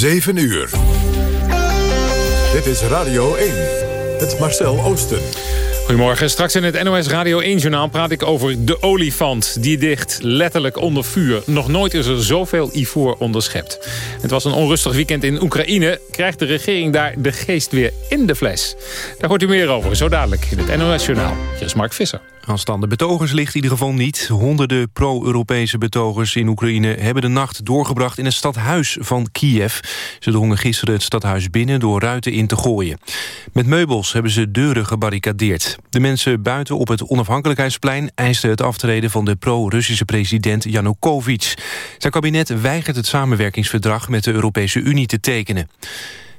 7 uur. Dit is Radio 1. Het Marcel Oosten. Goedemorgen. Straks in het NOS Radio 1-journaal praat ik over de olifant. Die dicht letterlijk onder vuur. Nog nooit is er zoveel ivoor onderschept. Het was een onrustig weekend in Oekraïne. Krijgt de regering daar de geest weer in de fles? Daar hoort u meer over, zo dadelijk in het NOS-journaal. Hier is Mark Visser. Aanstaande betogers ligt in ieder geval niet. Honderden pro-Europese betogers in Oekraïne hebben de nacht doorgebracht in het stadhuis van Kiev. Ze drongen gisteren het stadhuis binnen door ruiten in te gooien. Met meubels hebben ze deuren gebarricadeerd. De mensen buiten op het onafhankelijkheidsplein eisten het aftreden van de pro-Russische president Janukovic. Zijn kabinet weigert het samenwerkingsverdrag met de Europese Unie te tekenen.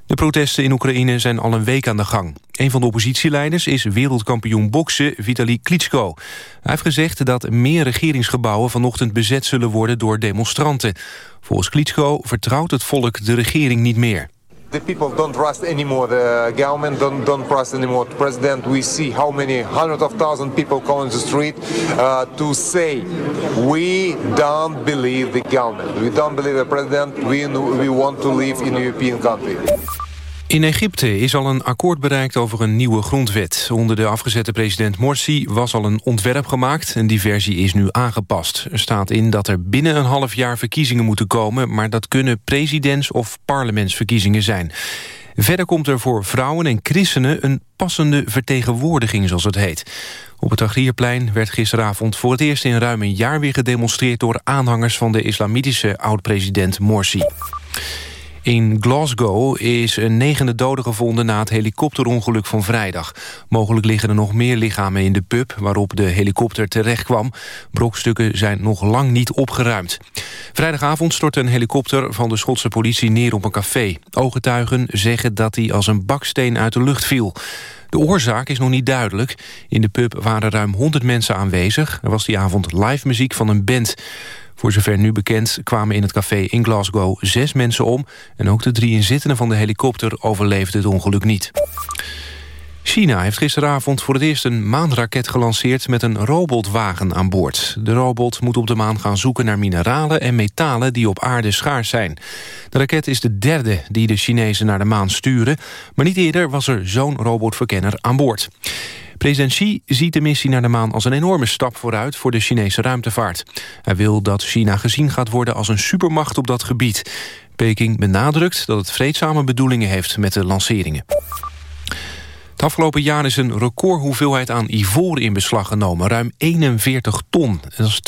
De protesten in Oekraïne zijn al een week aan de gang. Een van de oppositieleiders is wereldkampioen boksen Vitali Klitschko. Hij heeft gezegd dat meer regeringsgebouwen vanochtend bezet zullen worden door demonstranten. Volgens Klitschko vertrouwt het volk de regering niet meer. The people don't trust anymore the government, don't, don't trust anymore the president. We see how many hundreds of thousands people come in the street uh, to say we don't believe the government, we don't believe the president, we, we want to live in a European country. In Egypte is al een akkoord bereikt over een nieuwe grondwet. Onder de afgezette president Morsi was al een ontwerp gemaakt... en die versie is nu aangepast. Er staat in dat er binnen een half jaar verkiezingen moeten komen... maar dat kunnen presidents- of parlementsverkiezingen zijn. Verder komt er voor vrouwen en christenen een passende vertegenwoordiging, zoals het heet. Op het Tagrierplein werd gisteravond voor het eerst in ruim een jaar weer gedemonstreerd... door aanhangers van de islamitische oud-president Morsi. In Glasgow is een negende dode gevonden na het helikopterongeluk van vrijdag. Mogelijk liggen er nog meer lichamen in de pub waarop de helikopter terecht kwam. Brokstukken zijn nog lang niet opgeruimd. Vrijdagavond stortte een helikopter van de Schotse politie neer op een café. Ooggetuigen zeggen dat hij als een baksteen uit de lucht viel. De oorzaak is nog niet duidelijk. In de pub waren ruim 100 mensen aanwezig. Er was die avond live muziek van een band. Voor zover nu bekend kwamen in het café in Glasgow zes mensen om... en ook de drie inzittenden van de helikopter overleefden het ongeluk niet. China heeft gisteravond voor het eerst een maanraket gelanceerd met een robotwagen aan boord. De robot moet op de maan gaan zoeken naar mineralen en metalen die op aarde schaars zijn. De raket is de derde die de Chinezen naar de maan sturen, maar niet eerder was er zo'n robotverkenner aan boord. President Xi ziet de missie naar de maan als een enorme stap vooruit voor de Chinese ruimtevaart. Hij wil dat China gezien gaat worden als een supermacht op dat gebied. Peking benadrukt dat het vreedzame bedoelingen heeft met de lanceringen. Het afgelopen jaar is een recordhoeveelheid aan ivoor in beslag genomen. Ruim 41 ton. Dat is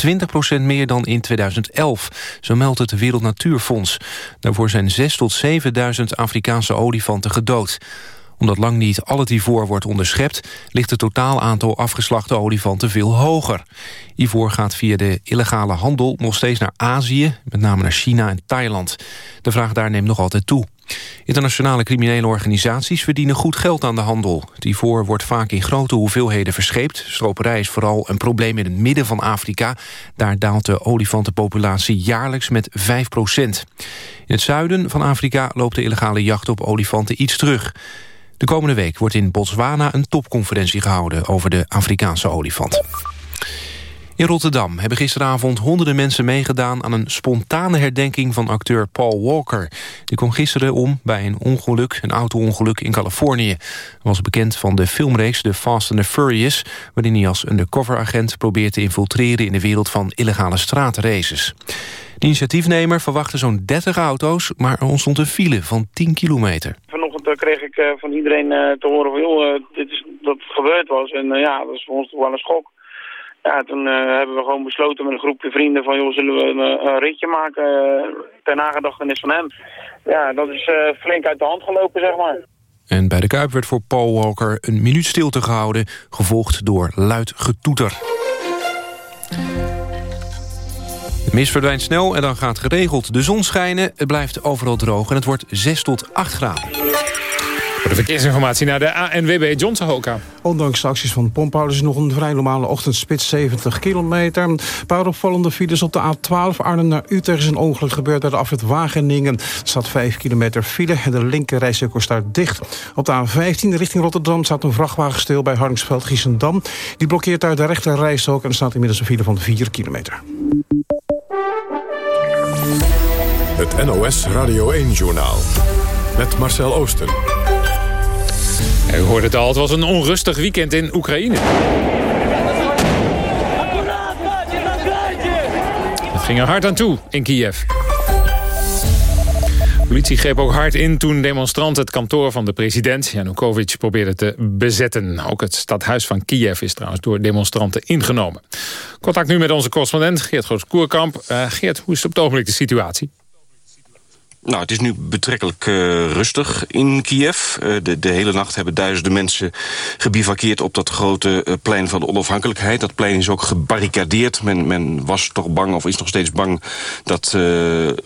20% meer dan in 2011. Zo meldt het Wereld Natuurfonds. Daarvoor zijn 6 tot 7.000 Afrikaanse olifanten gedood omdat lang niet al het ivoor wordt onderschept... ligt het totaal aantal afgeslachte olifanten veel hoger. Ivoor gaat via de illegale handel nog steeds naar Azië... met name naar China en Thailand. De vraag daar neemt nog altijd toe. Internationale criminele organisaties verdienen goed geld aan de handel. Het ivoor wordt vaak in grote hoeveelheden verscheept. Stroperij is vooral een probleem in het midden van Afrika. Daar daalt de olifantenpopulatie jaarlijks met 5 procent. In het zuiden van Afrika loopt de illegale jacht op olifanten iets terug. De komende week wordt in Botswana een topconferentie gehouden... over de Afrikaanse olifant. In Rotterdam hebben gisteravond honderden mensen meegedaan... aan een spontane herdenking van acteur Paul Walker. Die kwam gisteren om bij een ongeluk, een auto-ongeluk in Californië. Hij was bekend van de filmreeks The Fast and the Furious... waarin hij als undercover-agent probeert te infiltreren... in de wereld van illegale straatraces. De initiatiefnemer verwachtte zo'n 30 auto's... maar er ontstond een file van 10 kilometer kreeg ik eh, van iedereen eh, te horen van, joh, eh, dit is, dat het gebeurd was. En ja, dat is voor ons toch wel een schok. Ja, toen hebben we gewoon besloten met een groepje vrienden van, joh, zullen we een, ritje maken ter nagedachtenis van hem. Ja, dat is flink uit de hand gelopen, zeg maar. En bij de Kuip werd voor Paul Walker een minuut stilte gehouden... gevolgd door luid getoeter. Het mist verdwijnt snel en dan gaat geregeld de zon schijnen. Het blijft overal droog en het wordt 6 tot 8 graden. Voor de verkeersinformatie naar de ANWB Johnson Hoka. Ondanks de acties van pomphouders is nog een vrij normale ochtendspits 70 kilometer. Een paar opvallende files op de A12 Arnhem naar Utrecht is een ongeluk gebeurd bij de afrit Wageningen. Er staat 5 kilometer file en de linker staat dicht. Op de A15 richting Rotterdam staat een vrachtwagen stil bij Hardingsveld Giesendam. Die blokkeert daar de rechter rijstrook en er staat inmiddels een file van 4 kilometer. Het NOS Radio 1-journaal. Met Marcel Oosten. U hoorde het al, het was een onrustig weekend in Oekraïne. Het ging er hard aan toe in Kiev. De politie greep ook hard in toen demonstranten het kantoor van de president Janukovic probeerden te bezetten. Ook het stadhuis van Kiev is trouwens door demonstranten ingenomen. Contact nu met onze correspondent Geert Groot-Koerkamp. Uh, Geert, hoe is op het ogenblik de situatie? Nou, het is nu betrekkelijk uh, rustig in Kiev. Uh, de, de, hele nacht hebben duizenden mensen gebivakkeerd op dat grote uh, plein van de onafhankelijkheid. Dat plein is ook gebarricadeerd. Men, men was toch bang, of is nog steeds bang, dat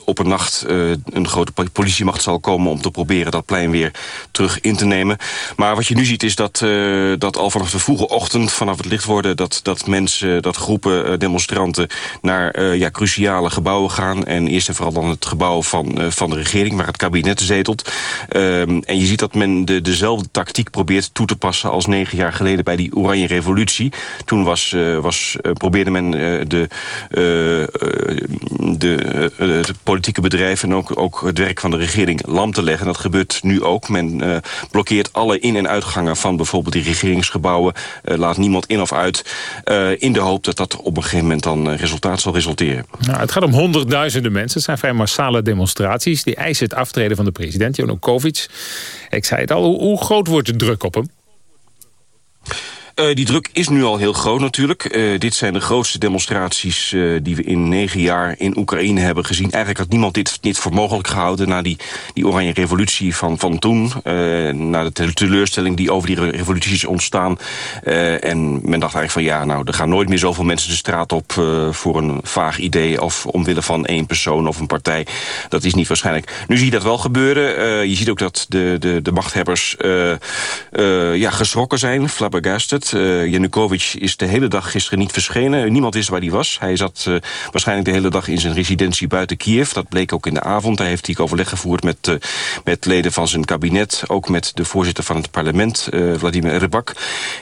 op een nacht een grote politiemacht zal komen om te proberen dat plein weer terug in te nemen. Maar wat je nu ziet is dat, dat al vanaf de vroege ochtend, vanaf het licht worden, dat, dat mensen, dat groepen demonstranten naar ja, cruciale gebouwen gaan. En eerst en vooral dan het gebouw van, van de regering, waar het kabinet zetelt. Um, en je ziet dat men de, dezelfde tactiek probeert toe te passen als negen jaar geleden bij die Oranje Revolutie. Toen was, uh, was, uh, probeerde men uh, de, de, de, politieke bedrijven en ook, ook het werk van de regering lam te leggen. Dat gebeurt nu ook. Men blokkeert alle in- en uitgangen van bijvoorbeeld die regeringsgebouwen. laat niemand in of uit. in de hoop dat dat op een gegeven moment dan resultaat zal resulteren. Nou, het gaat om honderdduizenden mensen. Het zijn vrij massale demonstraties die eisen het aftreden van de president, Janukovic. Ik zei het al, hoe, hoe groot wordt de druk op hem? Uh, die druk is nu al heel groot natuurlijk. Uh, dit zijn de grootste demonstraties uh, die we in negen jaar in Oekraïne hebben gezien. Eigenlijk had niemand dit niet voor mogelijk gehouden... na die, die oranje revolutie van, van toen. na de teleurstelling die over die revolutie is ontstaan. en men dacht eigenlijk van ja, nou, er gaan nooit meer zoveel mensen de straat op... voor een vaag idee of omwille van één persoon of een partij. Dat is niet waarschijnlijk. Nu zie je dat wel gebeuren. je ziet ook dat de, de, de machthebbers ja, geschrokken zijn, flabbergasted. Uh, Janukovic is de hele dag gisteren niet verschenen. Niemand wist waar hij was. Hij zat uh, waarschijnlijk de hele dag in zijn residentie buiten Kiev. Dat bleek ook in de avond. Hij heeft hier overleg gevoerd met, uh, met leden van zijn kabinet. Ook met de voorzitter van het parlement, Vladimir Rebak.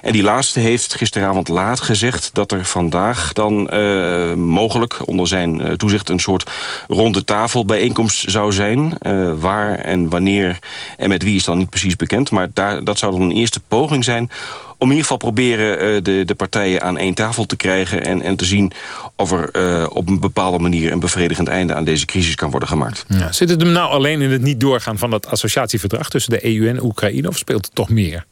En die laatste heeft gisteravond laat gezegd... dat er vandaag dan mogelijk onder zijn toezicht... een soort ronde tafelbijeenkomst zou zijn. waar en wanneer en met wie is dan niet precies bekend. Maar daar, dat zou dan een eerste poging zijn om in ieder geval proberen uh, de, de partijen aan één tafel te krijgen... en, en te zien of er uh, op een bepaalde manier een bevredigend einde aan deze crisis kan worden gemaakt. Ja, zit het hem nou alleen in het niet doorgaan van dat associatieverdrag tussen de EU en Oekraïne... of speelt het toch meer?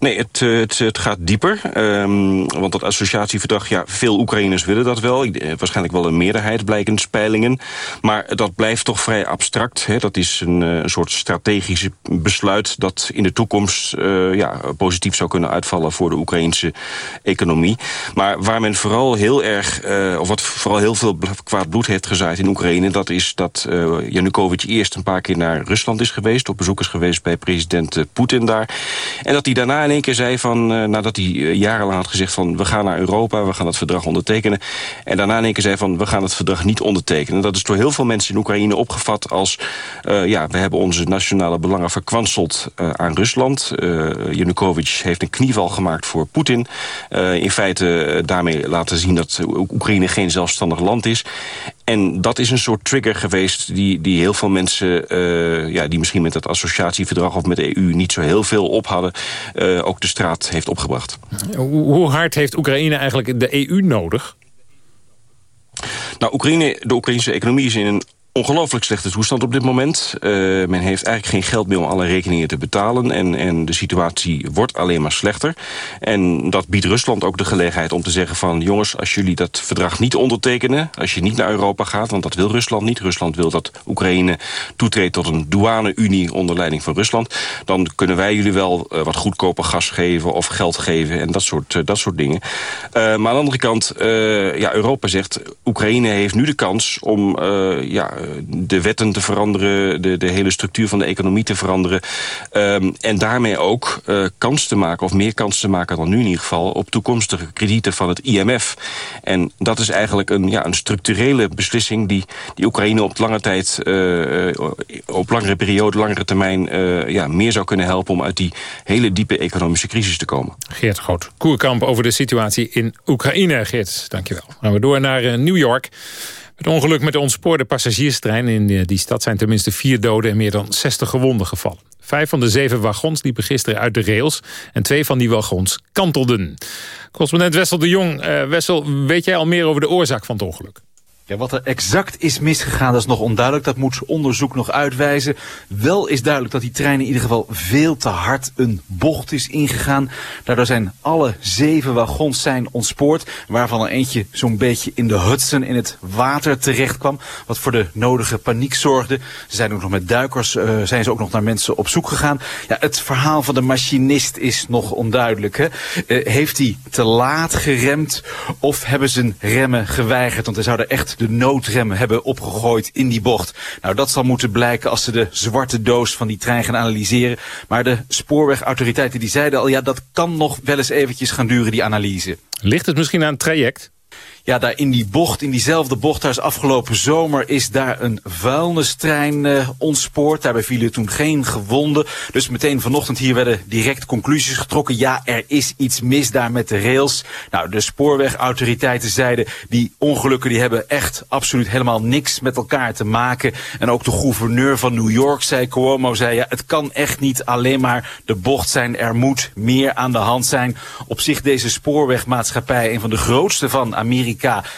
Nee, het, eh, het, het gaat dieper. Um, want dat associatieverdrag, ja, veel Oekraïners willen dat wel. Eh, waarschijnlijk wel een meerderheid, blijkens speilingen. Maar dat blijft toch vrij abstract. Hè. Dat is een, een soort strategisch besluit... dat in de toekomst ja, positief zou kunnen uitvallen... voor de Oekraïnse economie. Maar waar men vooral heel erg... Of wat vooral heel veel kwaad bloed heeft gezaaid in Oekraïne... dat is dat uh, Janukovic eerst een paar keer naar Rusland is geweest... op bezoek is geweest bij president Poetin daar. En dat hij daarna in één keer zei van, uh, nadat hij uh, jarenlang had gezegd van... we gaan naar Europa, we gaan het verdrag ondertekenen. En daarna in één keer zei van, we gaan het verdrag niet ondertekenen. Dat is door heel veel mensen in Oekraïne opgevat als... Uh, ja, we hebben onze nationale belangen verkwanseld aan Rusland. Janukovic heeft een knieval gemaakt voor Poetin. in feite daarmee laten zien dat Oekraïne geen zelfstandig land is. En dat is een soort trigger geweest die, die heel veel mensen... Uh, ja, die misschien met het associatieverdrag of met de EU niet zo heel veel op hadden... Uh, ook de straat heeft opgebracht. Hoe hard heeft Oekraïne eigenlijk de EU nodig? Nou, Oekraïne, de Oekraïnse economie is in een ongelooflijk slechte toestand op dit moment. Uh, men heeft eigenlijk geen geld meer om alle rekeningen te betalen. En, en de situatie wordt alleen maar slechter. En dat biedt Rusland ook de gelegenheid om te zeggen van... jongens, als jullie dat verdrag niet ondertekenen... als je niet naar Europa gaat, want dat wil Rusland niet. Rusland wil dat Oekraïne toetreedt tot een douane-unie... onder leiding van Rusland. Dan kunnen wij jullie wel uh, wat goedkoper gas geven of geld geven... en dat soort, uh, dat soort dingen. maar aan de andere kant, ja, Europa zegt... Oekraïne heeft nu de kans om... ja, de wetten te veranderen, de, de hele structuur van de economie te veranderen. Um, en daarmee ook uh, kans te maken, of meer kans te maken dan nu in ieder geval... op toekomstige kredieten van het IMF. En dat is eigenlijk een, ja, een structurele beslissing... die, die Oekraïne op lange tijd, uh, op langere periode, langere termijn... Ja, meer zou kunnen helpen om uit die hele diepe economische crisis te komen. Geert Groot, Koerkamp over de situatie in Oekraïne. Geert, dankjewel. Dan gaan we door naar New York Het ongeluk met de ontspoorde passagierstrein in eh, die stad... zijn tenminste vier doden en meer dan 60 gewonden gevallen. Vijf van de zeven wagons liepen gisteren uit de rails... en twee van die wagons kantelden. Correspondent Wessel de Jong. Uh, Wessel, weet jij al meer over de oorzaak van het ongeluk? Ja, wat er exact is misgegaan, dat is nog onduidelijk. Dat moet onderzoek nog uitwijzen. Wel is duidelijk dat die trein in ieder geval veel te hard een bocht is ingegaan. Daardoor zijn alle zeven wagons zijn ontspoord. Waarvan er eentje zo'n beetje in de Hudson in het water terecht kwam. Wat voor de nodige paniek zorgde. Ze zijn ook nog met duikers, uh, zijn ze ook nog naar mensen op zoek gegaan. Ja, het verhaal van de machinist is nog onduidelijk. Hè? Uh, heeft hij te laat geremd of hebben zijn remmen geweigerd? Want hij zou er echt de noodrem hebben opgegooid in die bocht. Nou, dat zal moeten blijken als ze de zwarte doos van die trein gaan analyseren. Maar de spoorwegautoriteiten die zeiden al, ja, dat kan nog wel eens eventjes gaan duren, die analyse. Ligt het misschien aan het traject? Ja, daar in die bocht, in diezelfde bocht, daar is afgelopen zomer is daar een vuilnistrein uh, ontspoord. Daarbij vielen toen geen gewonden. Dus meteen vanochtend hier werden direct conclusies getrokken. Ja, er is iets mis daar met de rails. Nou, de spoorwegautoriteiten zeiden, die ongelukken die hebben echt absoluut helemaal niks met elkaar te maken. En ook de gouverneur van New York zei, Cuomo zei, ja, het kan echt niet alleen maar de bocht zijn. Er moet meer aan de hand zijn. Op zich deze spoorwegmaatschappij, een van de grootste van Amerika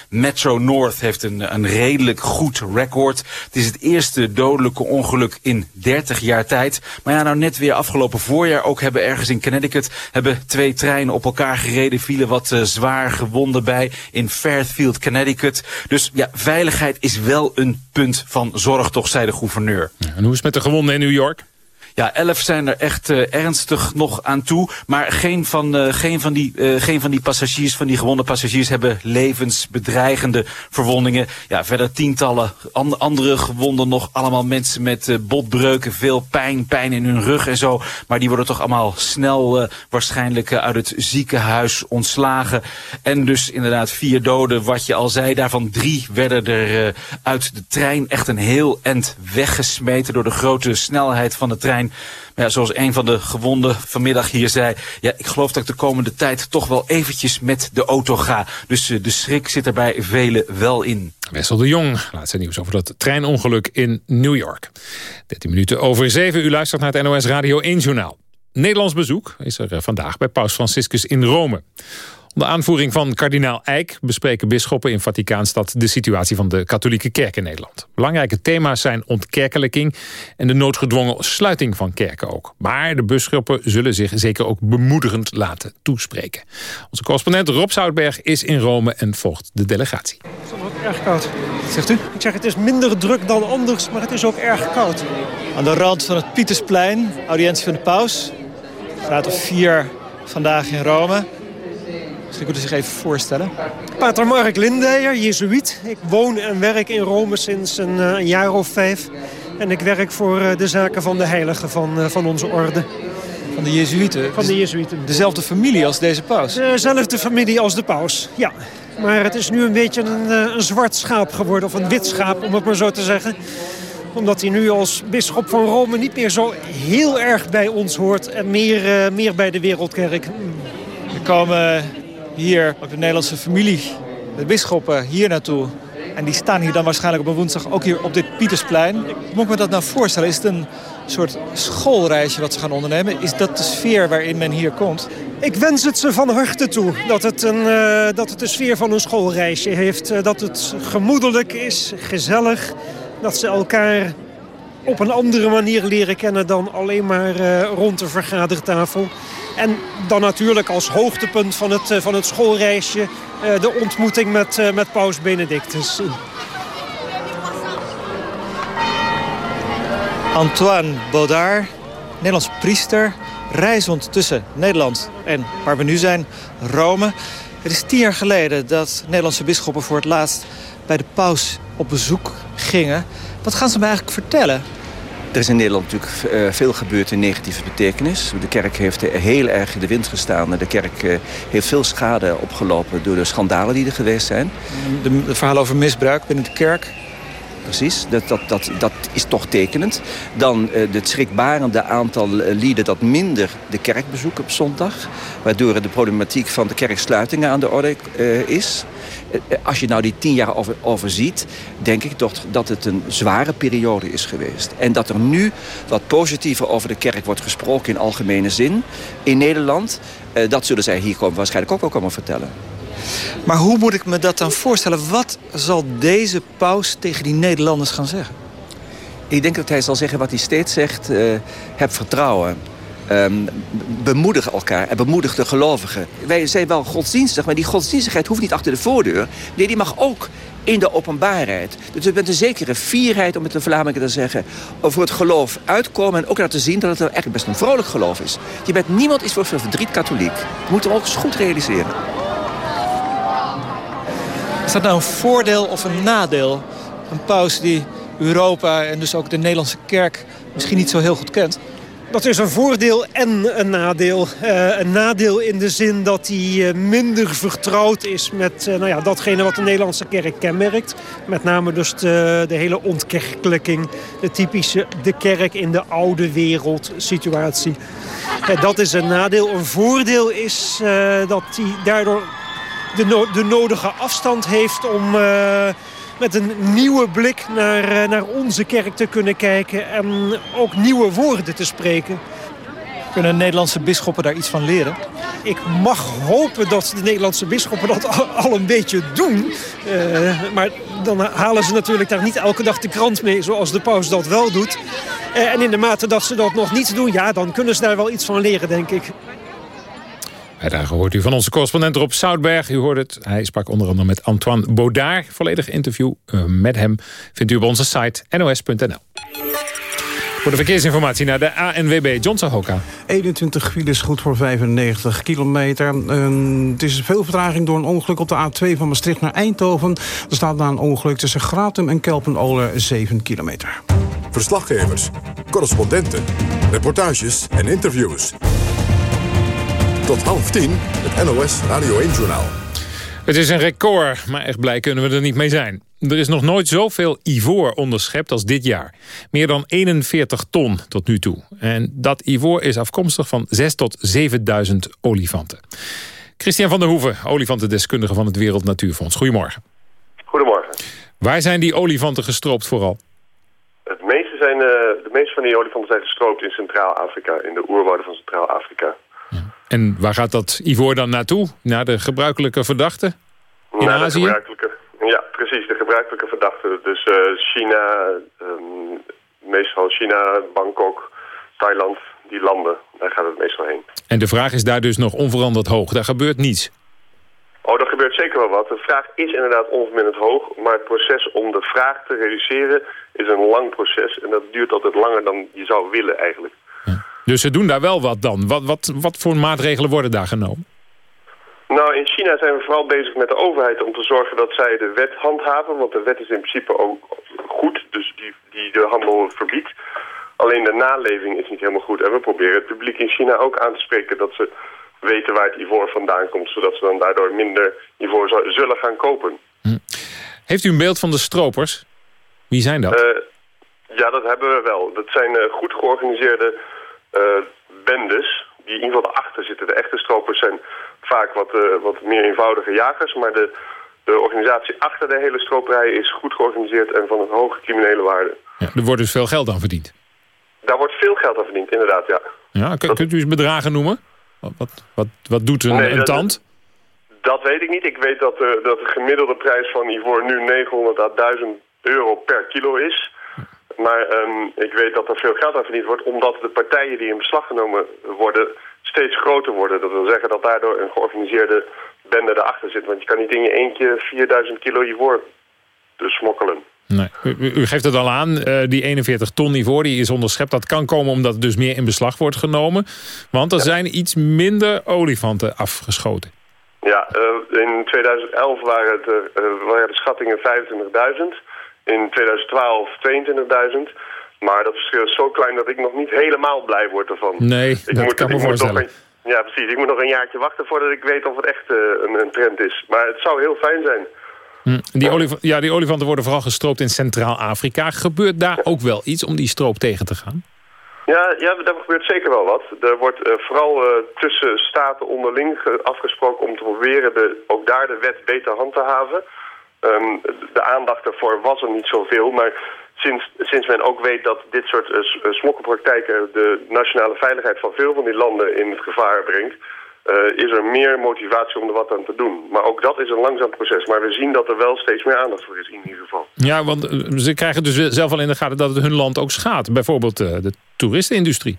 Metro North heeft een, een redelijk goed record. Het is het eerste dodelijke ongeluk in 30 jaar tijd. Maar ja, nou net weer afgelopen voorjaar ook hebben ergens in Connecticut... hebben twee treinen op elkaar gereden, vielen wat uh, zwaar gewonden bij... in Fairfield, Connecticut. Dus ja, veiligheid is wel een punt van zorg, toch, zei de gouverneur. En hoe is het met de gewonden in New York? Ja, elf zijn er echt uh, ernstig nog aan toe. Maar geen van, uh, geen, van die, uh, geen van die passagiers, van die gewonde passagiers... hebben levensbedreigende verwondingen. Ja, verder tientallen and andere gewonden nog. Allemaal mensen met botbreuken, veel pijn, pijn in hun rug en zo. Maar die worden toch allemaal snel waarschijnlijk uit het ziekenhuis ontslagen. En dus inderdaad vier doden, wat je al zei. Daarvan drie werden er uit de trein echt een heel end weggesmeten... door de grote snelheid van de trein. Maar ja, zoals een van de gewonden vanmiddag hier zei... ja, ik geloof dat ik de komende tijd toch wel eventjes met de auto ga. Dus uh, de schrik zit er bij velen wel in. Wessel de Jong, laatste nieuws over dat treinongeluk in New York. 13 minuten over 7, u luistert naar het NOS Radio 1 Journaal. Nederlands bezoek is er eh, vandaag bij Paus Franciscus in Rome. Onder aanvoering van kardinaal Eijk bespreken bisschoppen in Vaticaanstad de situatie van de katholieke kerk in Nederland. Belangrijke thema's zijn ontkerkelijking en de noodgedwongen sluiting van kerken ook. Maar de bisschoppen zullen zich zeker ook bemoedigend laten toespreken. Onze correspondent Rob Zoutberg is in Rome en volgt de delegatie. Het is ook erg koud. Zegt u? Ik zeg het is minder druk dan anders, maar het is ook erg koud. Aan de rand van het Pietersplein, audiëntie van de paus. Staat er vier vandaag in Rome. Misschien kunt u zich even voorstellen. Pater Mark Lindeyer, jezuïet. Ik woon en werk in Rome sinds een, een, jaar of vijf. En ik werk voor de zaken van de heiligen van, van onze orde. Van de jezuïeten? Van de jezuïeten. Dezelfde familie als deze paus? Dezelfde familie als de paus, ja. Maar het is nu een beetje een, een zwart schaap geworden. Of een wit schaap, om het maar zo te zeggen omdat hij nu als bisschop van Rome niet meer zo heel erg bij ons hoort. En meer, uh, meer bij de wereldkerk. We komen hier ook de Nederlandse familie, de bisschoppen, hier naartoe. En die staan hier dan waarschijnlijk op een woensdag ook hier op dit Pietersplein. Moet ik me dat nou voorstellen? Is het een soort schoolreisje wat ze gaan ondernemen? Is dat de sfeer waarin men hier komt? Ik wens het ze van harte toe. Dat het, een, uh, dat het de sfeer van een schoolreisje heeft. Uh, dat het gemoedelijk is, gezellig. Dat ze elkaar op een andere manier leren kennen dan alleen maar uh, rond de vergadertafel. En dan natuurlijk als hoogtepunt van het, van het schoolreisje uh, de ontmoeting met, uh, met paus Benedictus. Antoine Baudard, Nederlands priester, reizend tussen Nederland en waar we nu zijn, Rome. Het is tien jaar geleden dat Nederlandse bisschoppen voor het laatst bij de paus op bezoek gingen. Wat gaan ze me eigenlijk vertellen? Er is in Nederland natuurlijk uh, veel gebeurd in negatieve betekenis. De kerk heeft heel erg in de wind gestaan. De kerk uh, heeft veel schade opgelopen door de schandalen die er geweest zijn. De verhalen over misbruik binnen de kerk? Precies. Dat, dat, dat, dat is toch tekenend. Dan uh, het schrikbarende aantal lieden dat minder de kerk bezoeken op zondag. Waardoor de problematiek van de kerksluitingen aan de orde uh, is. Als je nou die tien jaar over, overziet, denk ik toch dat het een zware periode is geweest. En dat er nu wat positiever over de kerk wordt gesproken in algemene zin in Nederland. Dat zullen zij hier komen, waarschijnlijk ook wel komen vertellen. Maar hoe moet ik me dat dan voorstellen? Wat zal deze paus tegen die Nederlanders gaan zeggen? Ik denk dat hij zal zeggen wat hij steeds zegt. Uh, heb vertrouwen. Um, bemoedig elkaar en bemoedig de gelovigen. Wij zijn wel godsdienstig, maar die godsdienstigheid hoeft niet achter de voordeur. Nee, die mag ook in de openbaarheid. Dus je bent een zekere fierheid, om het de Vlamingen te zeggen... over het geloof uitkomen en ook laten zien dat het eigenlijk best een vrolijk geloof is. Je bent niemand is voor verdriet katholiek. Dat moeten we eens goed realiseren. Is dat nou een voordeel of een nadeel? Een paus die Europa en dus ook de Nederlandse kerk misschien niet zo heel goed kent? Dat is een voordeel en een nadeel. Uh, een nadeel in de zin dat hij uh, minder vertrouwd is met uh, nou ja, datgene wat de Nederlandse kerk kenmerkt. Met name dus de, de hele ontkerkelijking. De typische de kerk in de oude wereld situatie. dat is een nadeel. Een voordeel is dat hij daardoor de, no de nodige afstand heeft om uh, met een nieuwe blik naar, uh, naar onze kerk te kunnen kijken. En ook nieuwe woorden te spreken. Kunnen Nederlandse bisschoppen daar iets van leren? Ik mag hopen dat de Nederlandse bisschoppen dat al, al een beetje doen. Uh, maar dan halen ze natuurlijk daar niet elke dag de krant mee zoals de paus dat wel doet. Uh, en in de mate dat ze dat nog niet doen, ja, dan kunnen ze daar wel iets van leren, denk ik. Bijdrage hoort u van onze correspondent Rob Soutberg. U hoorde het, hij sprak onder andere met Antoine Baudard. Volledig interview uh, met hem vindt u op onze site nos.nl. Voor de verkeersinformatie naar de ANWB, John Sahoka. 21 files, goed voor 95 kilometer. Uh, het is veel vertraging door een ongeluk op de A2 van Maastricht naar Eindhoven. Er staat na een ongeluk tussen Gratum en Kelpenoler 7 kilometer. Verslaggevers, correspondenten, reportages en interviews. Tot half tien, het NOS Radio 1-journaal. Het is een record, maar echt blij kunnen we er niet mee zijn. Er is nog nooit zoveel ivoor onderschept als dit jaar. Meer dan 41 ton tot nu toe. En dat ivoor is afkomstig van 6 tot 7000 olifanten. Christian van der Hoeven, olifantendeskundige van het Wereld Natuurfonds. Goedemorgen. Goedemorgen. Waar zijn die olifanten gestroopt vooral? Het meeste zijn, uh, de meeste van die olifanten zijn gestroopt in Centraal-Afrika, in de oerwouden van Centraal-Afrika. En waar gaat dat ivoor dan naartoe? Naar de gebruikelijke verdachten in Naar Azië? De gebruikelijke, ja, precies, de gebruikelijke verdachten. Dus uh, China, um, meestal China, Bangkok, Thailand, die landen. Daar gaat het meestal heen. En de vraag is daar dus nog onveranderd hoog. Daar gebeurt niets. Oh, er gebeurt zeker wel wat. De vraag is inderdaad onverminderd hoog. Maar het proces om de vraag te reduceren is een lang proces. En dat duurt altijd langer dan je zou willen eigenlijk. Dus ze doen daar wel wat dan. Wat, wat, wat voor maatregelen worden daar genomen? Nou, in China zijn we vooral bezig met de overheid om te zorgen dat zij de wet handhaven. Want de wet is in principe ook goed, dus die, die de handel verbiedt. Alleen de naleving is niet helemaal goed. En we proberen het publiek in China ook aan te spreken dat ze weten waar het ivoor vandaan komt. Zodat ze dan daardoor minder ivoor zullen gaan kopen. Hm. Heeft u een beeld van de stropers? Wie zijn dat? Uh, ja, dat hebben we wel. Dat zijn uh, goed georganiseerde bendes die in ieder geval erachter zitten. De echte stropers zijn vaak wat, uh, wat meer eenvoudige jagers, maar de, de organisatie achter de hele stroperij is goed georganiseerd en van een hoge criminele waarde. Ja, er wordt dus veel geld aan verdiend? Daar wordt veel geld aan verdiend, inderdaad, ja. ja kunt, kunt u eens bedragen noemen? Wat, wat, wat doet een, nee, een tand? Dat weet ik niet. Ik weet dat, uh, dat de gemiddelde prijs van ivoor nu 900 à 1000 euro per kilo is. Maar um, ik weet dat er veel geld aan verdiend wordt... omdat de partijen die in beslag genomen worden steeds groter worden. Dat wil zeggen dat daardoor een georganiseerde bende erachter zit. Want je kan niet in je eentje 4000 kilo ivoor smokkelen. Nee. U, u, geeft het al aan, uh, die 41 ton ivoor die is onderschept. Dat kan komen omdat er dus meer in beslag wordt genomen. Want er ja. zijn iets minder olifanten afgeschoten. Ja, uh, in 2011 waren, het, uh, waren de schattingen 25.000 in 2012 22.000. Maar dat verschil is zo klein dat ik nog niet helemaal blij word ervan. Nee, ik dat moet, kan me ik voorstellen. Moet een, ja, precies. Ik moet nog een jaartje wachten voordat ik weet of het echt uh, een, een, trend is. Maar het zou heel fijn zijn. Hm. Die, ja, die olifanten worden vooral gestroopt in Centraal-Afrika. Gebeurt daar ook wel iets om die stroop tegen te gaan? Ja, ja, daar gebeurt zeker wel wat. Er wordt uh, vooral uh, tussen staten onderling afgesproken om te proberen de, ook daar de wet beter hand te haven. Um, de aandacht ervoor was er niet zoveel, maar sinds, sinds men ook weet dat dit soort uh, smokkelpraktijken de nationale veiligheid van veel van die landen in het gevaar brengt, uh, is er meer motivatie om er wat aan te doen. Maar ook dat is een langzaam proces. Maar we zien dat er wel steeds meer aandacht voor is in ieder geval. Ja, want ze krijgen dus zelf al in de gaten dat het hun land ook schaadt. Bijvoorbeeld uh, de toeristenindustrie.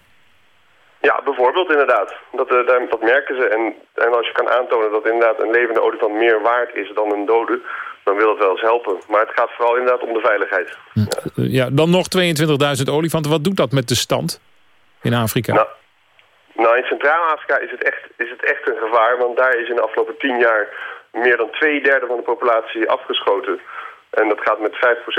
Ja, bijvoorbeeld inderdaad. Dat, uh, dat merken ze. En, en als je kan aantonen dat inderdaad een levende olifant meer waard is dan een dode dan wil het wel eens helpen. Maar het gaat vooral inderdaad om de veiligheid. Ja, ja dan nog 22.000 olifanten. Wat doet dat met de stand in Afrika? Nou, nou in Centraal-Afrika is, het echt, is het echt een gevaar. Want daar is in de afgelopen 10 jaar meer dan twee derde van de populatie afgeschoten. En dat gaat met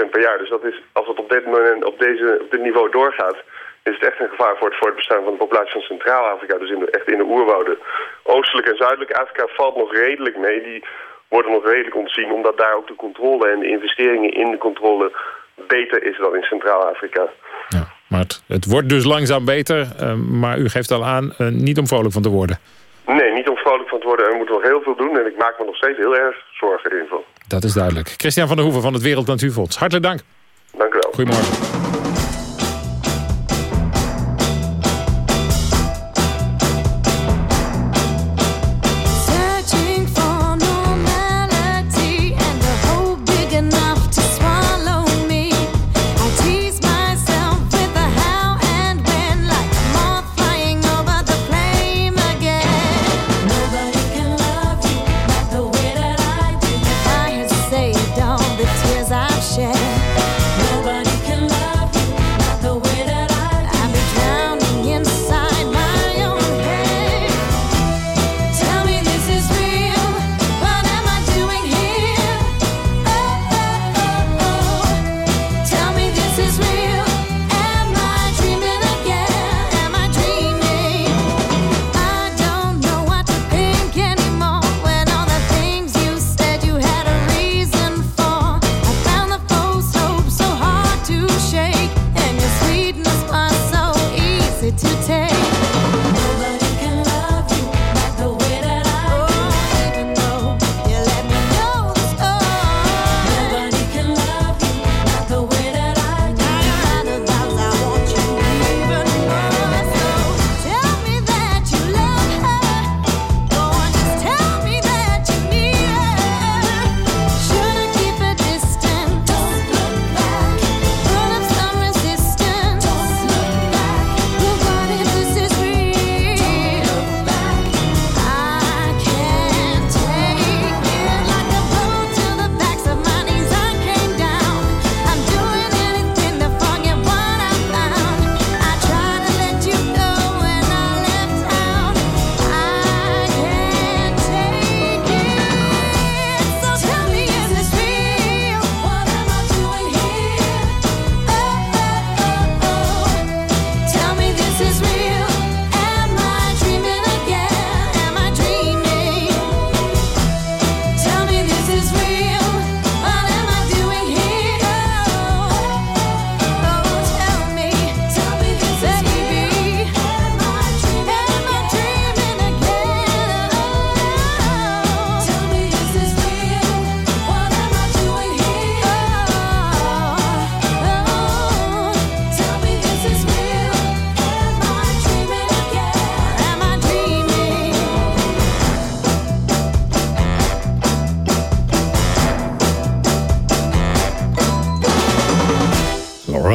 5% per jaar. Dus dat is, als het op dit, moment, op, deze, op dit niveau doorgaat is het echt een gevaar voor het voortbestaan van de populatie van Centraal-Afrika. Dus in de, echt in de oerwouden. Oostelijk en Zuidelijk Afrika valt nog redelijk mee. Die worden nog redelijk ontzien... omdat daar ook de controle en de investeringen in de controle beter is dan in Centraal-Afrika. Ja, maar het, het, wordt dus langzaam beter, uh, maar u geeft al aan uh, niet om vrolijk van te worden. Nee, niet om vrolijk van te worden. Er moet nog heel veel doen en ik maak me nog steeds heel erg zorgen van. Dat is duidelijk. Christian van der Hoeven van het Wereld Natuurfonds. Hartelijk dank. Dank u wel. Goedemorgen.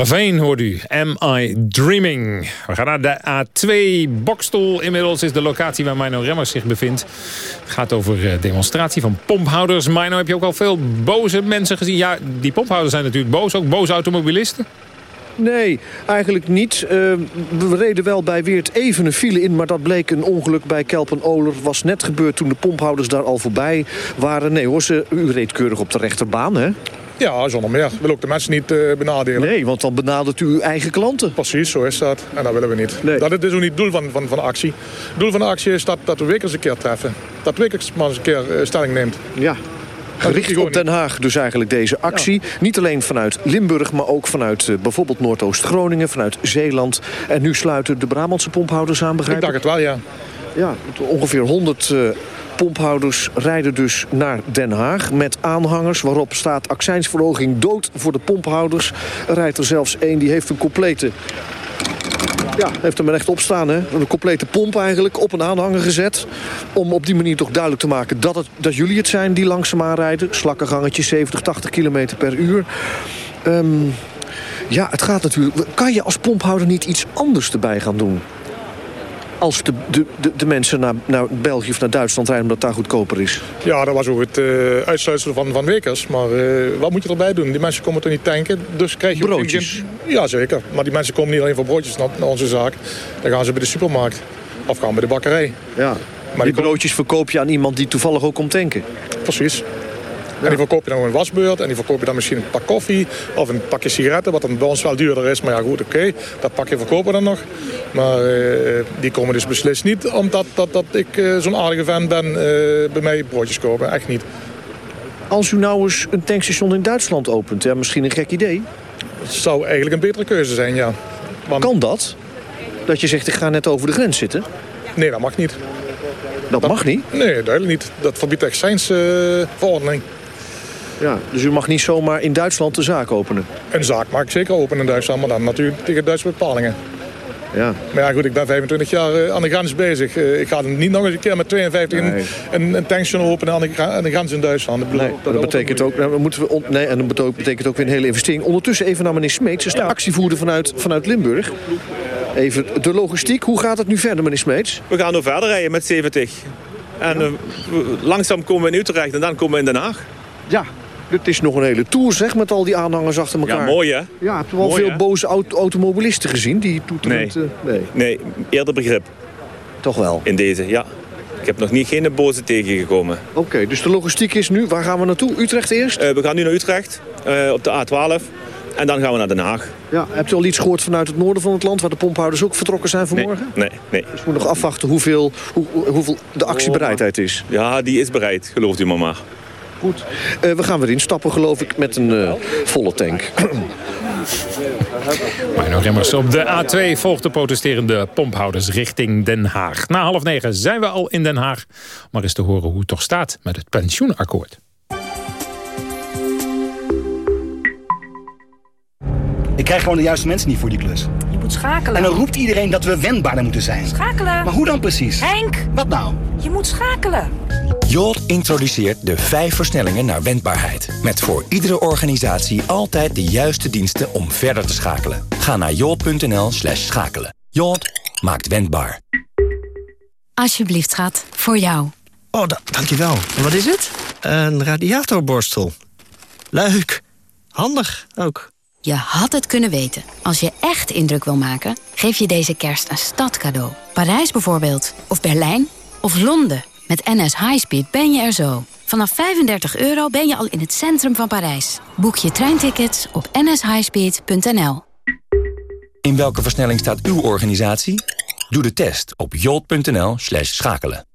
Veen hoort u. Am I Dreaming? We gaan naar de A2 Bokstol. Inmiddels is de locatie waar Mino Remmers zich bevindt. Het gaat over eh, demonstratie van pomphouders. Mino, heb je ook al veel boze mensen gezien? Ja, die pomphouders zijn natuurlijk boos. Ook boze automobilisten? Nee, eigenlijk niet. Uh, we reden wel bij Weert even een file in... maar dat bleek een ongeluk bij Kelpen-Oler. was net gebeurd toen de pomphouders daar al voorbij waren. Nee hoor, ze, u reed keurig op de rechterbaan, hè? Ja, zonder meer. Ik wil ook de mensen niet uh, benadelen. Nee, want dan benadert u uw eigen klanten. Precies, zo is dat. En dat willen we niet. Nee. Dat is ook niet het doel van, van, van de actie. Het doel van de actie is dat, dat we wekelijks een keer treffen. Dat wekelijks maar eens een keer uh, stelling neemt. Ja. Gericht op Den Haag dus eigenlijk deze actie. Niet alleen vanuit Limburg, maar ook vanuit uh, bijvoorbeeld Noordoost-Groningen... vanuit Zeeland. En nu sluiten de Brabantse pomphouders aan, begrijp ik? dacht het wel, ja. Ja, ongeveer 100 uh, pomphouders rijden dus naar Den Haag met aanhangers... waarop staat accijnsverhoging dood voor de pomphouders. Er rijdt er zelfs één die heeft een complete ja, heeft hem echt op staan. Hè? Een complete pomp eigenlijk op een aanhanger gezet. Om op die manier toch duidelijk te maken dat, het, dat jullie het zijn die langzaam aanrijden. Slakkengangetje 70, 80 km per uur. Um, ja, het gaat natuurlijk... Kan je als pomphouder niet iets anders erbij gaan doen? Als de, de, de, mensen naar, naar België of naar Duitsland rijden... omdat daar goedkoper is? Ja, dat was ook het uh, uitsluitsel van, van Wekers. Maar uh, wat moet je erbij doen? Die mensen komen toch niet tanken. Dus krijg je broodjes? Ja, zeker. Maar die mensen komen niet alleen voor broodjes naar, naar, onze zaak. Dan gaan ze bij de supermarkt. Of gaan bij de bakkerij. Ja. Maar die, die broodjes verkoop je aan iemand die toevallig ook komt tanken? Precies. En die verkoop je dan een wasbeurt. En die verkoop je dan misschien een pak koffie. Of een pakje sigaretten. Wat dan bij ons wel duurder is. Maar ja goed, oké. dat pakje verkopen we dan nog. Maar uh, die komen dus beslist niet. Omdat dat, dat ik uh, zo'n aardige fan ben. Uh, bij mij broodjes kopen. Echt niet. Als u nou eens een tankstation in Duitsland opent. Ja, misschien een gek idee. Het zou eigenlijk een betere keuze zijn, ja. Want... Kan dat? Dat je zegt, ik ga net over de grens zitten? Nee, dat mag niet. Dat, dat mag niet? Nee, duidelijk niet. Dat verbiedt echt zijns verordening. Ja, dus u mag niet zomaar in Duitsland de zaak openen? Een zaak mag ik zeker openen in Duitsland, maar dan natuurlijk tegen Duitse bepalingen. Ja. Maar ja, goed, ik ben 25 jaar eh, aan de grens bezig. Eh, ik ga niet nog eens een keer met 52 nee. een, een tankstation openen aan de, aan de grens in Duitsland. Ik bedoel, nee, dat, dat betekent ook, nou, moeten we on, nee, en dat betekent ook weer een hele investering. Ondertussen even naar meneer Smeets, is de ja. actievoerder vanuit, vanuit Limburg. Even de logistiek, hoe gaat het nu verder, meneer Smeets? We gaan nog verder rijden met 70. En ja. uh, langzaam komen we in Utrecht en dan komen we in Den Haag. Ja, het is nog een hele tour, zeg, met al die aanhangers achter elkaar. Ja, mooi, hè? Ja, heb je wel veel hè? boze auto automobilisten gezien? Die toeterend, nee. Uh, nee. nee, eerder begrip. Toch wel? In deze, ja. Ik heb nog niet geen boze tegengekomen. Oké, okay, dus de logistiek is nu, waar gaan we naartoe? Utrecht eerst? Uh, we gaan nu naar Utrecht, uh, op de A12. En dan gaan we naar Den Haag. Ja, hebt u al iets gehoord vanuit het noorden van het land... waar de pomphouders ook vertrokken zijn vanmorgen? Nee, nee. nee. Dus we moeten nog afwachten hoeveel, hoe, hoeveel de actiebereidheid is. Ja, die is bereid, gelooft u maar maar. Goed. Uh, we gaan weer instappen, geloof ik, met een uh, volle tank. Marno Remmers op de A2 volgt de protesterende pomphouders richting Den Haag. Na half negen zijn we al in Den Haag. Maar eens te horen hoe het toch staat met het pensioenakkoord. Ik krijg gewoon de juiste mensen niet voor die klus. Je moet schakelen. En dan roept iedereen dat we wendbaarder moeten zijn. Schakelen. Maar hoe dan precies? Henk. Wat nou? Je moet schakelen. Jolt introduceert de vijf versnellingen naar wendbaarheid. Met voor iedere organisatie altijd de juiste diensten om verder te schakelen. Ga naar jolt.nl slash schakelen. Jolt maakt wendbaar. Alsjeblieft, schat. Voor jou. Oh, dankjewel. En wat is het? Een radiatorborstel. Leuk. Handig ook. Je had het kunnen weten. Als je echt indruk wil maken, geef je deze kerst een stadcadeau. Parijs bijvoorbeeld. Of Berlijn. Of Londen. Met NS Highspeed ben je er zo. Vanaf 35 euro ben je al in het centrum van Parijs. Boek je treintickets op nshighspeed.nl. In welke versnelling staat uw organisatie? Doe de test op jolt.nl schakelen.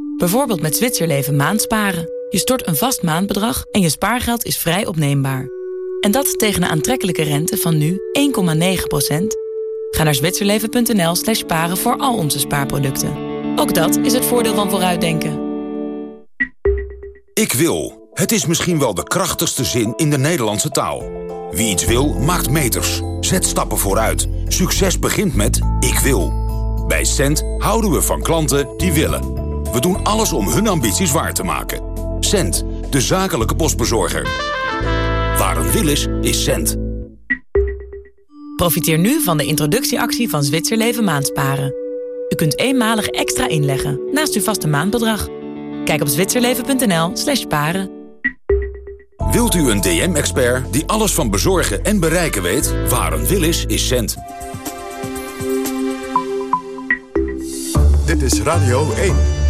Bijvoorbeeld met Zwitserleven maandsparen. Je stort een vast maandbedrag en je spaargeld is vrij opneembaar. En dat tegen een aantrekkelijke rente van nu 1,9%. Ga naar zwitserleven.nl slash sparen voor al onze spaarproducten. Ook dat is het voordeel van vooruitdenken. Ik wil. Het is misschien wel de krachtigste zin in de Nederlandse taal. Wie iets wil, maakt meters. Zet stappen vooruit. Succes begint met ik wil. Bij Cent houden we van klanten die willen. We doen alles om hun ambities waar te maken. Cent, de zakelijke postbezorger. Waar een wil is, is Cent. Profiteer nu van de introductieactie van Zwitserleven Maandsparen. U kunt eenmalig extra inleggen naast uw vaste maandbedrag. Kijk op zwitserleven.nl slash paren. Wilt u een DM-expert die alles van bezorgen en bereiken weet? Waar een wil is, is cent. Dit is Radio 1.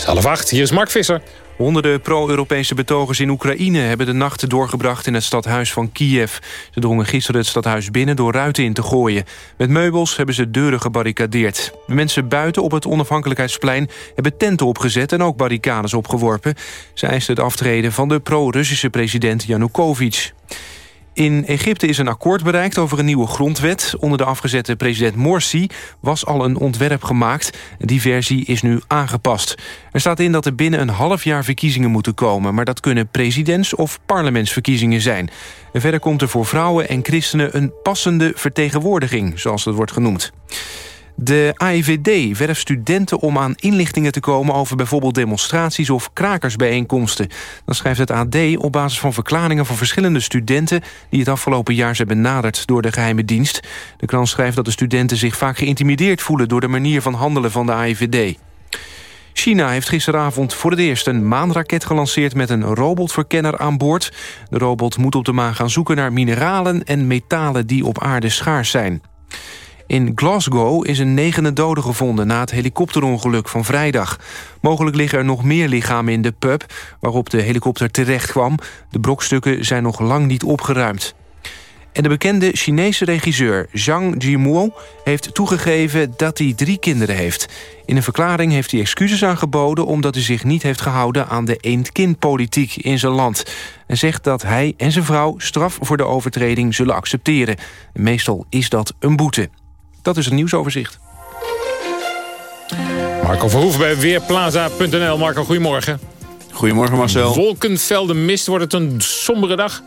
Is half acht, hier is Mark Visser. Honderden pro-Europese betogers in Oekraïne hebben de nacht doorgebracht in het stadhuis van Kiev. Ze drongen gisteren het stadhuis binnen door ruiten in te gooien. Met meubels hebben ze deuren gebarricadeerd. De mensen buiten op het onafhankelijkheidsplein hebben tenten opgezet en ook barricades opgeworpen. Ze eisten het aftreden van de pro-Russische president Yanukovych. In Egypte is een akkoord bereikt over een nieuwe grondwet. Onder de afgezette president Morsi was al een ontwerp gemaakt. Die versie is nu aangepast. Er staat in dat er binnen een half jaar verkiezingen moeten komen... maar dat kunnen presidents- of parlementsverkiezingen zijn. Verder komt er voor vrouwen en christenen een passende vertegenwoordiging... zoals dat wordt genoemd. De AIVD werft studenten om aan inlichtingen te komen... over bijvoorbeeld demonstraties of krakersbijeenkomsten. Dat schrijft het AD op basis van verklaringen van verschillende studenten... die het afgelopen jaar zijn benaderd door de geheime dienst. De krant schrijft dat de studenten zich vaak geïntimideerd voelen... door de manier van handelen van de AIVD. China heeft gisteravond voor het eerst een maanraket gelanceerd... met een robotverkenner aan boord. De robot moet op de maan gaan zoeken naar mineralen en metalen... die op aarde schaars zijn. In Glasgow is een negende dode gevonden na het helikopterongeluk van vrijdag. Mogelijk liggen er nog meer lichamen in de pub waarop de helikopter terecht kwam. De brokstukken zijn nog lang niet opgeruimd. En de bekende Chinese regisseur Zhang Yimou heeft toegegeven dat hij drie kinderen heeft. In een verklaring heeft hij excuses aangeboden... omdat hij zich niet heeft gehouden aan de eend-kind-politiek in zijn land. En zegt dat hij en zijn vrouw straf voor de overtreding zullen accepteren. Meestal is dat een boete. Dat is het nieuwsoverzicht. Marco Verhoef bij Weerplaza.nl. Marco, goedemorgen. Goedemorgen Marcel. Wolkenvelden, mist, wordt het een sombere dag?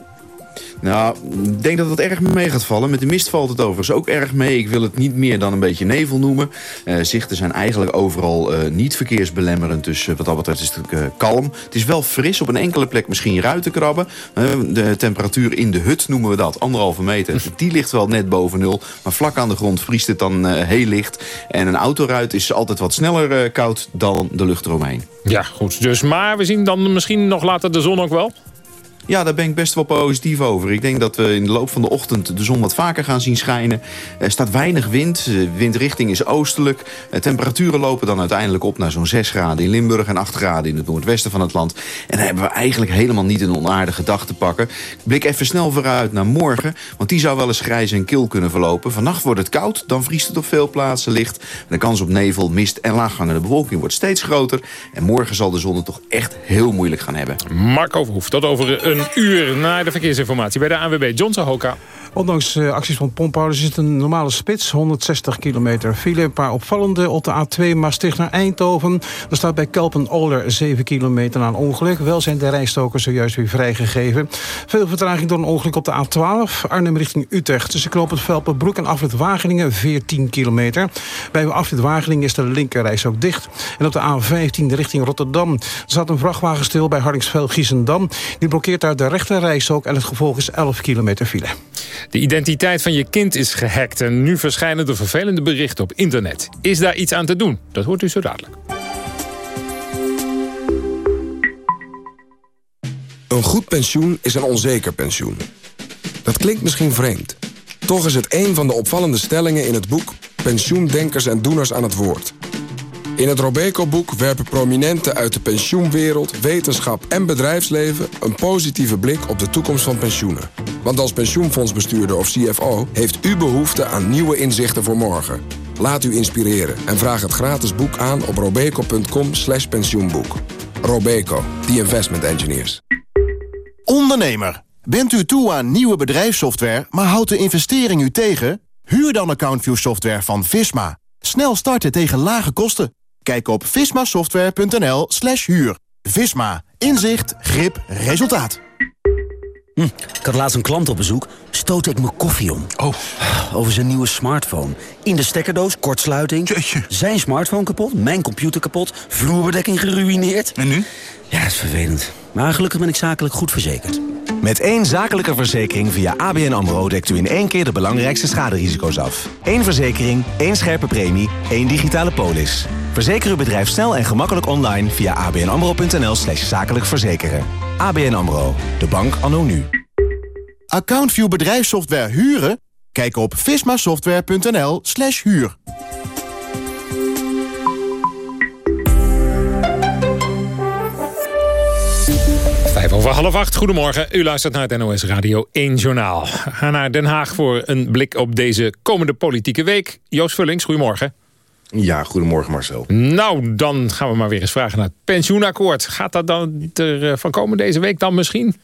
Nou, ik denk dat het erg mee gaat vallen. Met de mist valt het overigens ook erg mee. Ik wil het niet meer dan een beetje nevel noemen. Uh, zichten zijn eigenlijk overal uh, niet verkeersbelemmerend. Dus uh, wat dat betreft is het kalm. Het is wel fris. Op een enkele plek misschien ruiten krabben. de temperatuur in de hut noemen we dat. Anderhalve meter. Die ligt wel net boven nul. Maar vlak aan de grond vriest het dan heel licht. En een autoruit is altijd wat sneller koud dan de lucht eromheen. Ja, goed. Dus, maar we zien dan misschien nog later de zon ook wel? Ja, daar ben ik best wel positief over. Ik denk dat we in de loop van de ochtend de zon wat vaker gaan zien schijnen. Er staat weinig wind. De windrichting is oostelijk. Temperaturen lopen dan uiteindelijk op naar zo'n 6 graden in Limburg... en 8 graden in het noordwesten van het land. En dan hebben we eigenlijk helemaal niet een onaardige dag te pakken. Ik blik even snel vooruit naar morgen. Want die zou wel eens grijs en kil kunnen verlopen. Vannacht wordt het koud. Dan vriest het op veel plaatsen licht. De kans op nevel, mist en laaghangende bewolking wordt steeds groter. En morgen zal de zon het toch echt heel moeilijk gaan hebben. Mark Overhoef, tot over een uur naar de verkeersinformatie bij de ANWB. John Sahoka. Ondanks uh, acties van pomphouders is het een normale spits. 160 kilometer file. Een paar opvallende op de A2 Maastricht naar Eindhoven. Er staat bij Kelpen-Oler 7 kilometer na een ongeluk. Wel zijn de rijstokers zojuist weer vrijgegeven. Veel vertraging door een ongeluk op de A12. Arnhem richting Utrecht. Tussen knooppunt Velpenbroek en afrit Wageningen 14 kilometer. Bij afrit Wageningen is de linkerreis ook dicht. En op de A15 richting Rotterdam. Er staat een vrachtwagen stil bij Hardingsveld-Giessendam. Die blokkeert daar de rechterreis ook. En het gevolg is 11 kilometer file. De identiteit van je kind is gehackt en nu verschijnen de vervelende berichten op internet. Is daar iets aan te doen? Dat hoort u zo dadelijk. Een goed pensioen is een onzeker pensioen. Dat klinkt misschien vreemd. Toch is het een van de opvallende stellingen in het boek... Pensioendenkers en Doeners aan het Woord... In het Robeco-boek werpen prominenten uit de pensioenwereld, wetenschap en bedrijfsleven een positieve blik op de toekomst van pensioenen. Want als pensioenfondsbestuurder of CFO heeft u behoefte aan nieuwe inzichten voor morgen. Laat u inspireren en vraag het gratis boek aan op robeco.com slash pensioenboek. Robeco, the investment engineers. Ondernemer, bent u toe aan nieuwe bedrijfssoftware, maar houdt de investering u tegen? Huur dan AccountView software van Visma. Snel starten tegen lage kosten. Kijk op vismasoftware.nl slash huur. Visma. Inzicht, grip, resultaat. Hm, ik had laatst een klant op bezoek. Stootte ik mijn koffie om. Oh. Over zijn nieuwe smartphone. In de stekkerdoos, kortsluiting. Zijn smartphone kapot, mijn computer kapot. Vloerbedekking geruineerd. En nu? Ja, dat is vervelend. Maar gelukkig ben ik zakelijk goed verzekerd. Met één zakelijke verzekering via ABN AMRO... dekt u in één keer de belangrijkste schaderisico's af. Eén verzekering, één scherpe premie, één digitale polis. Verzeker uw bedrijf snel en gemakkelijk online via abnamro.nl slash zakelijk verzekeren. ABN AMRO, de bank anno nu. Accountview bedrijfssoftware huren? Kijk op vismasoftware.nl slash huur. Over half acht, goedemorgen. U luistert naar het NOS Radio 1 Journaal. Ga naar Den Haag voor een blik op deze komende politieke week. Joost Vullings, goedemorgen. Ja, goedemorgen Marcel. Nou, dan gaan we maar weer eens vragen naar het pensioenakkoord. Gaat dat dan er eh, van komen deze week dan misschien?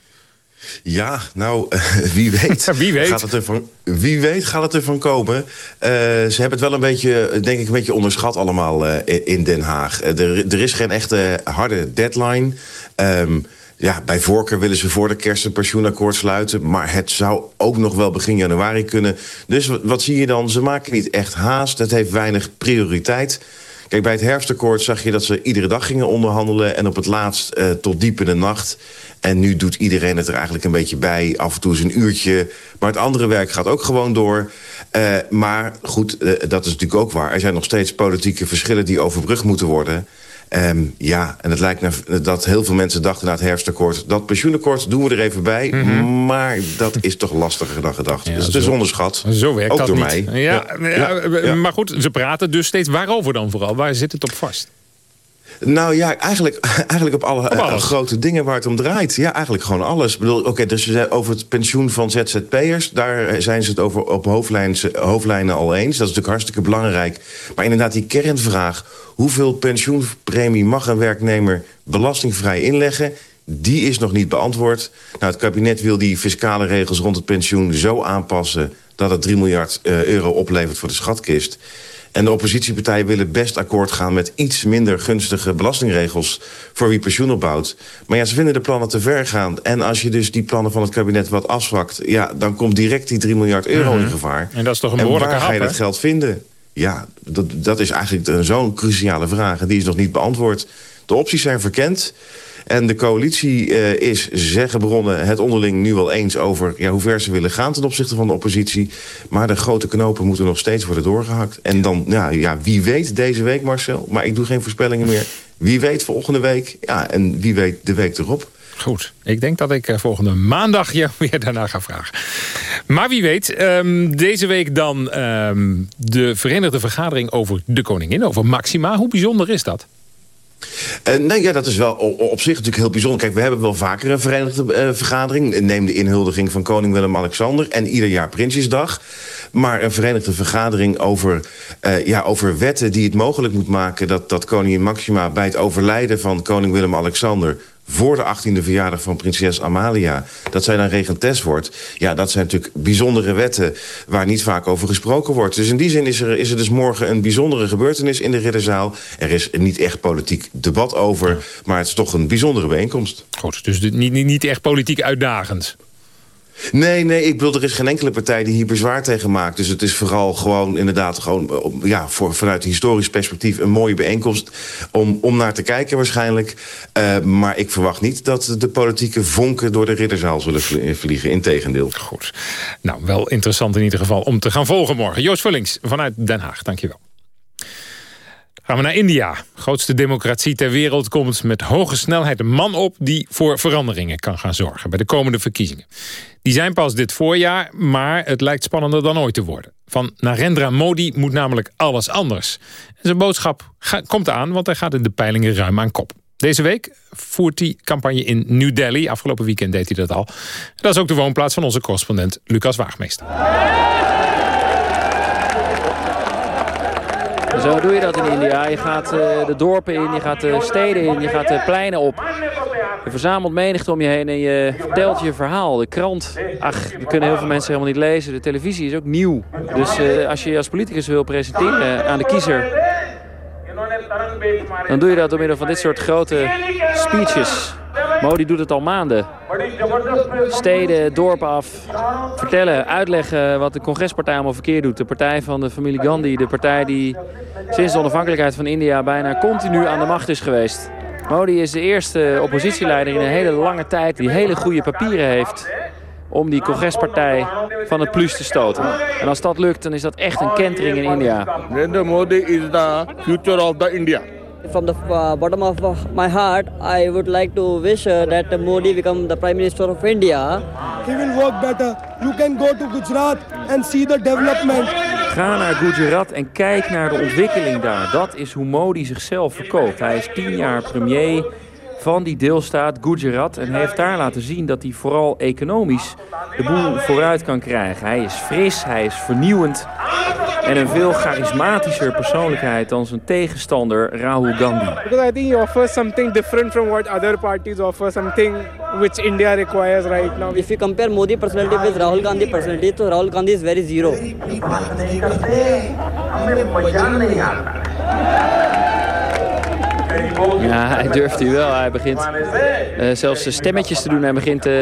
Ja, nou, wie weet. wie weet. Gaat het er van, wie weet gaat het ervan komen. Uh, ze hebben het wel een beetje, denk ik, een beetje onderschat allemaal uh, in Den Haag. Uh, er, er, is geen echte harde deadline. Um, ja, bij voorkeur willen ze voor de kerst een pensioenakkoord sluiten. Maar het zou ook nog wel begin januari kunnen. Dus wat, zie je dan? Ze maken niet echt haast. Het heeft weinig prioriteit. Kijk, bij het herfstakkoord zag je dat ze iedere dag gingen onderhandelen... en op het laatst uh, tot diep in de nacht. En nu doet iedereen het er eigenlijk een beetje bij. Af en toe is een uurtje. Maar het andere werk gaat ook gewoon door. Uh, maar goed, uh, dat is natuurlijk ook waar. Er zijn nog steeds politieke verschillen die overbrugd moeten worden... Um, ja, en het lijkt me dat heel veel mensen dachten na het herfstakkoord... dat pensioenakkoord doen we er even bij. Mm -hmm. Maar dat is toch lastiger dan gedacht. Ja, dus het is zo, onderschat. Zo werkt ook dat door niet. mij. Ja, ja, ja, Maar goed, ze praten dus steeds waarover dan vooral? Waar zit het op vast? Nou ja, eigenlijk, eigenlijk op alle op uh, grote dingen waar het om draait. Ja, eigenlijk gewoon alles. Ik bedoel, oké, dus over het pensioen van ZZP'ers... daar zijn ze het over op hoofdlijnen, hoofdlijnen al eens. Dat is natuurlijk hartstikke belangrijk. Maar inderdaad, die kernvraag... hoeveel pensioenpremie mag een werknemer belastingvrij inleggen... die is nog niet beantwoord. Nou, het kabinet wil die fiscale regels rond het pensioen zo aanpassen... dat het 3 miljard uh, euro oplevert voor de schatkist... En de oppositiepartijen willen best akkoord gaan... met iets minder gunstige belastingregels voor wie pensioen opbouwt. Maar ja, ze vinden de plannen te ver gaan. En als je dus die plannen van het kabinet wat afzwakt... ja, dan komt direct die 3 miljard euro Mhm. in gevaar. En dat is toch een En behoorlijke waar ga je hap, dat geld vinden? Ja, dat, dat is eigenlijk zo'n cruciale vraag. En die is nog niet beantwoord. De opties zijn verkend. En de coalitie eh, is, zeggen bronnen, het onderling nu wel eens over... Ja, hoe ver ze willen gaan ten opzichte van de oppositie. Maar de grote knopen moeten nog steeds worden doorgehakt. En dan, ja, ja, wie weet deze week, Marcel. Maar ik doe geen voorspellingen meer. Wie weet volgende week. Ja, en wie weet de week erop. Goed, ik denk dat ik eh, volgende maandag je weer daarna ga vragen. Maar wie weet, ehm, deze week dan ehm, de Verenigde Vergadering over de Koningin, over Maxima. Hoe bijzonder is dat? Uh, nee, ja, dat is wel op zich natuurlijk heel bijzonder. Kijk, we hebben wel vaker een Verenigde uh, Vergadering. Neem de inhuldiging van koning Willem-Alexander... en ieder jaar Prinsjesdag. Maar een Verenigde Vergadering over, uh, ja, over wetten die het mogelijk moet maken... dat, dat koningin Maxima bij het overlijden van koning Willem-Alexander voor de 18e verjaardag van prinses Amalia... dat zij dan regentes wordt. Ja, dat zijn natuurlijk bijzondere wetten waar niet vaak over gesproken wordt. Dus in die zin is er, is er dus morgen een bijzondere gebeurtenis in de Ridderzaal. Er is niet echt politiek debat over, maar het is toch een bijzondere bijeenkomst. Goed, dus niet, niet, niet echt politiek uitdagend. Nee, nee, ik bedoel, er is geen enkele partij die hier bezwaar tegen maakt. Dus het is vooral gewoon inderdaad gewoon, ja, voor, vanuit historisch perspectief... een mooie bijeenkomst om, om naar te kijken waarschijnlijk. Uh, maar ik verwacht niet dat de politieke vonken door de ridderzaal zullen vliegen. Integendeel. Goed. Nou, wel interessant in ieder geval om te gaan volgen morgen. Joost Vullings vanuit Den Haag, dankjewel. Gaan we naar India. Grootste democratie ter wereld komt met hoge snelheid een man op... die voor veranderingen kan gaan zorgen bij de komende verkiezingen. Die zijn pas dit voorjaar, maar het lijkt spannender dan ooit te worden. Van Narendra Modi moet namelijk alles anders. Zijn boodschap komt aan, want hij gaat in de peilingen ruim aan kop. Deze week voert hij campagne in New Delhi. Afgelopen weekend deed hij dat al. Dat is ook de woonplaats van onze correspondent Lucas Waagmeester. Zo doe je dat in India. Je gaat uh, de dorpen in, je gaat de steden in, je gaat de pleinen op. Je verzamelt menigte om je heen en je vertelt je verhaal. De krant, ach, dat kunnen heel veel mensen helemaal niet lezen. De televisie is ook nieuw. Dus uh, als je je als politicus wil presenteren aan de kiezer... dan doe je dat door middel van dit soort grote speeches. Modi doet het al maanden. Steden, dorpen af. Vertellen, uitleggen wat de congrespartij allemaal verkeerd doet. De partij van de familie Gandhi. De partij die sinds de onafhankelijkheid van India bijna continu aan de macht is geweest. Modi is de eerste oppositieleider in een hele lange tijd die hele goede papieren heeft om die congrespartij van het plus te stoten. En als dat lukt, dan is dat echt een kentering in India. Narendra Modi is the future of the India. From the uh, bottom of uh, my heart, I would like to wish uh, that Modi become the Prime Minister of India. He will work better. You can go to Gujarat and see the development. Ga naar Gujarat en kijk naar de ontwikkeling daar. Dat is hoe Modi zichzelf verkoopt. Hij is tien jaar premier van die deelstaat Gujarat... en heeft daar laten zien dat hij vooral economisch de boel vooruit kan krijgen. Hij is fris, hij is vernieuwend en een veel charismatischer persoonlijkheid dan zijn tegenstander Rahul Gandhi. Because I think he offers something different from what other parties offer, something which India requires right now. If you compare Modi personality with Rahul Gandhi personality, so Rahul Gandhi is very zero. Ja, hij durft hij wel. Hij begint uh, zelfs stemmetjes te doen. Hij begint uh,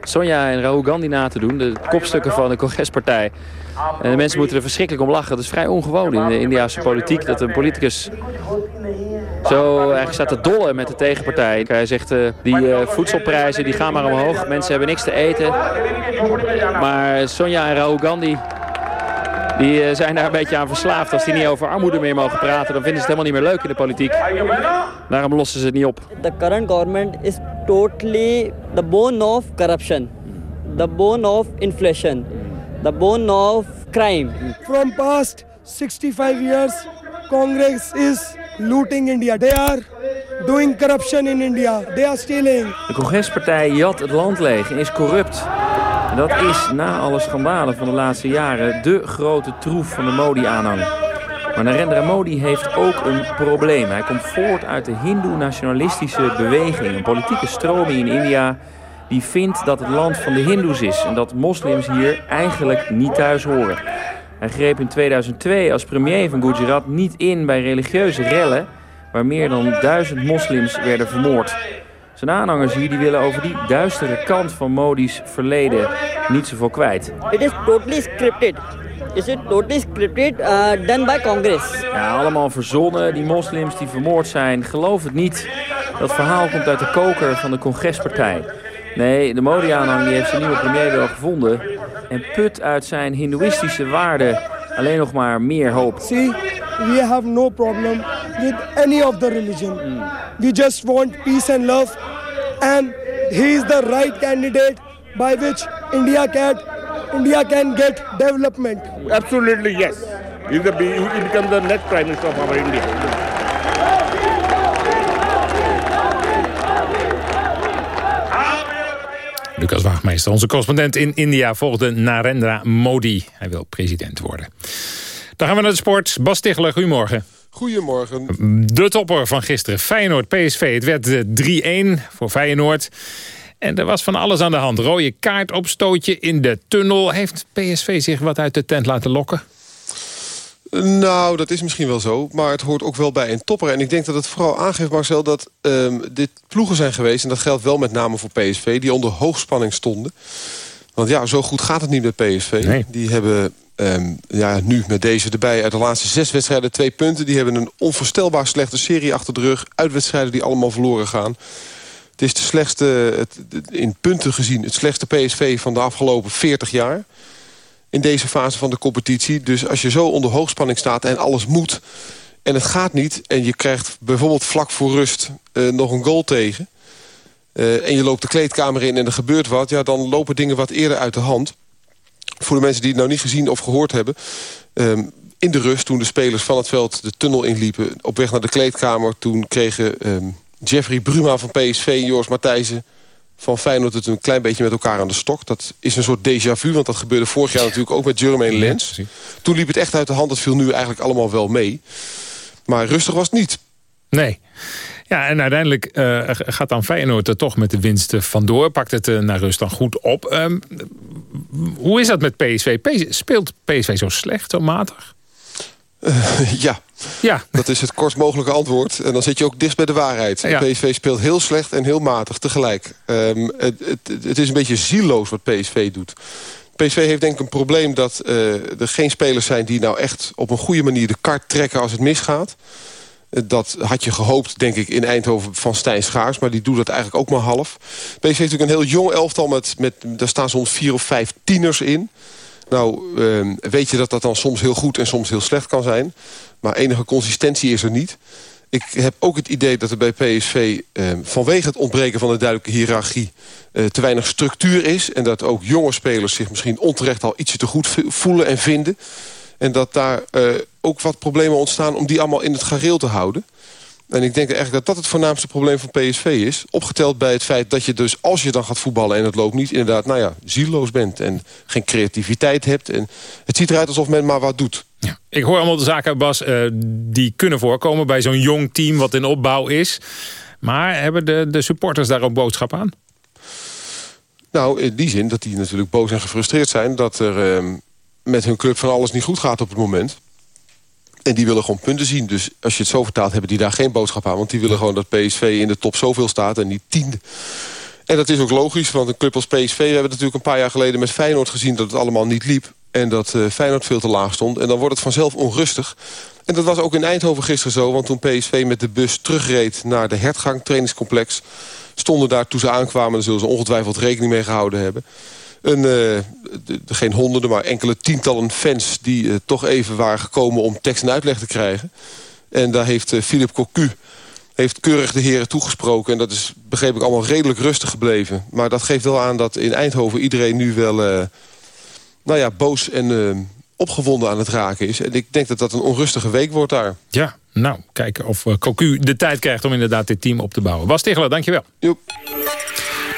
Sonja en Rahul Gandhi na te doen. De kopstukken van de congrespartij. En de mensen moeten er verschrikkelijk om lachen. Dat is vrij ongewoon in de Indiase politiek. Dat een politicus zo eigenlijk staat te dollen met de tegenpartij. Hij zegt, uh, die uh, voedselprijzen die gaan maar omhoog. Mensen hebben niks te eten. Maar Sonja en Rahul Gandhi die uh, zijn daar een beetje aan verslaafd. Als die niet over armoede meer mogen praten, dan vinden ze het helemaal niet meer leuk in de politiek. Daarom lossen ze het niet op. The current government is totally the bone of corruption. The bone of inflation. The bone of crime. From past 65 years, Congress is looting India. They are doing corruption in India. They are stealing. De congrespartij jat het land leeg en is corrupt. En dat is na alle schandalen van de laatste jaren de grote troef van de Modi-aanhang. Maar Narendra Modi heeft ook een probleem. Hij komt voort uit de hindoe-nationalistische beweging. Een politieke stroming in India die vindt dat het land van de hindoes is... en dat moslims hier eigenlijk niet thuis horen. Hij greep in 2002 als premier van Gujarat niet in bij religieuze rellen... waar meer dan duizend moslims werden vermoord. Zijn aanhangers hier die willen over die duistere kant van Modi's verleden niet zoveel kwijt. It is totally scripted. Is it totally scripted uh, done by Congress? Ja, allemaal verzonnen. Die moslims die vermoord zijn, geloof het niet. Dat verhaal komt uit de koker van de congrespartij. Nee, de Modi-aanhang heeft zijn nieuwe premier wel gevonden... en put uit zijn hindoeïstische waarden alleen nog maar meer hoop. See, we have no problem with any of the religion. We just want peace and love. And he is the right candidate by which India can, India can get development. Absolutely, yes. He, the, he becomes the next prime minister of our India. Waagmeester, onze correspondent in India, volgde Narendra Modi. Hij wil president worden. Dan gaan we naar de sport. Bas Tichler, goedemorgen. Goedemorgen. De topper van gisteren, Feyenoord-PSV. Het werd 3-1 voor Feyenoord. En er was van alles aan de hand. Rode kaart opstootje in de tunnel. Heeft PSV zich wat uit de tent laten lokken? Nou, dat is misschien wel zo. Maar het hoort ook wel bij een topper. En ik denk dat het vooral aangeeft, Marcel, dat um, dit ploegen zijn geweest... en dat geldt wel met name voor PSV, die onder hoogspanning stonden. Want ja, zo goed gaat het niet met PSV. Nee. Die hebben um, ja, nu met deze erbij uit de laatste zes wedstrijden twee punten. Die hebben een onvoorstelbaar slechte serie achter de rug. Uitwedstrijden die allemaal verloren gaan. Het is de slechtste, het, in punten gezien, het slechtste PSV van de afgelopen 40 jaar in deze fase van de competitie. Dus als je zo onder hoogspanning staat en alles moet... en het gaat niet en je krijgt bijvoorbeeld vlak voor rust uh, nog een goal tegen... Uh, en je loopt de kleedkamer in en er gebeurt wat... ja, dan lopen dingen wat eerder uit de hand. Voor de mensen die het nou niet gezien of gehoord hebben... Um, in de rust, toen de spelers van het veld de tunnel inliepen... op weg naar de kleedkamer, toen kregen um, Jeffrey Bruma van PSV en Joris Matthijssen van Feyenoord het een klein beetje met elkaar aan de stok. Dat is een soort déjà vu, want dat gebeurde vorig jaar natuurlijk ook met Jermaine Lens. Toen liep het echt uit de hand, dat viel nu eigenlijk allemaal wel mee. Maar rustig was het niet. Nee. Ja, en uiteindelijk uh, gaat dan Feyenoord er toch met de winst vandoor. Pakt het uh, naar rust dan goed op. Um, hoe is dat met PSV? PSV? Speelt PSV zo slecht, zo matig? Uh, ja. ja, dat is het kortst mogelijke antwoord. En dan zit je ook dicht bij de waarheid. Ja. PSV speelt heel slecht en heel matig tegelijk. Um, het, het, het, is een beetje zieloos wat PSV doet. PSV heeft denk ik een probleem dat uh, er geen spelers zijn... die nou echt op een goede manier de kart trekken als het misgaat. Uh, dat had je gehoopt, denk ik, in Eindhoven van Stijn Schaars. Maar die doet dat eigenlijk ook maar half. PSV heeft natuurlijk een heel jong elftal. Met, met, daar staan soms vier of vijf tieners in. Nou, uh, weet je dat dat dan soms heel goed en soms heel slecht kan zijn. Maar enige consistentie is er niet. Ik heb ook het idee dat er bij PSV eh, vanwege het ontbreken van een duidelijke hiërarchie... Eh, te weinig structuur is. En dat ook jonge spelers zich misschien onterecht al ietsje te goed voelen en vinden. En dat daar eh, ook wat problemen ontstaan om die allemaal in het gareel te houden. En ik denk eigenlijk dat dat het voornaamste probleem van PSV is. Opgeteld bij het feit dat je dus, als je dan gaat voetballen... en het loopt niet, inderdaad, nou ja, zieloos bent... en geen creativiteit hebt. En het ziet eruit alsof men maar wat doet. Ja. Ik hoor allemaal de zaken, Bas, uh, die kunnen voorkomen... bij zo'n jong team wat in opbouw is. Maar hebben de, de supporters daar ook boodschap aan? Nou, in die zin dat die natuurlijk boos en gefrustreerd zijn... dat er uh, met hun club van alles niet goed gaat op het moment... En die willen gewoon punten zien. Dus als je het zo vertaalt, hebben die daar geen boodschap aan. Want die willen gewoon dat PSV in de top zoveel staat en niet tiende. En dat is ook logisch, want een club als PSV... we hebben natuurlijk een paar jaar geleden met Feyenoord gezien... dat het allemaal niet liep en dat uh, Feyenoord veel te laag stond. En dan wordt het vanzelf onrustig. En dat was ook in Eindhoven gisteren zo... want toen PSV met de bus terugreed naar de Hertgang trainingscomplex... stonden daar toen ze aankwamen... daar zullen ze ongetwijfeld rekening mee gehouden hebben... Een, uh, geen honderden, maar enkele tientallen fans... die uh, toch even waren gekomen om tekst en uitleg te krijgen. En daar heeft uh, Philip Cocu heeft keurig de heren toegesproken. En dat is, begreep ik, allemaal redelijk rustig gebleven. Maar dat geeft wel aan dat in Eindhoven iedereen nu wel... nou ja, boos en opgewonden aan het raken is. En ik denk dat dat een onrustige week wordt daar. Ja, nou, kijken of Cocu de tijd krijgt om inderdaad dit team op te bouwen. Bas Tichelen, dankjewel. Joep.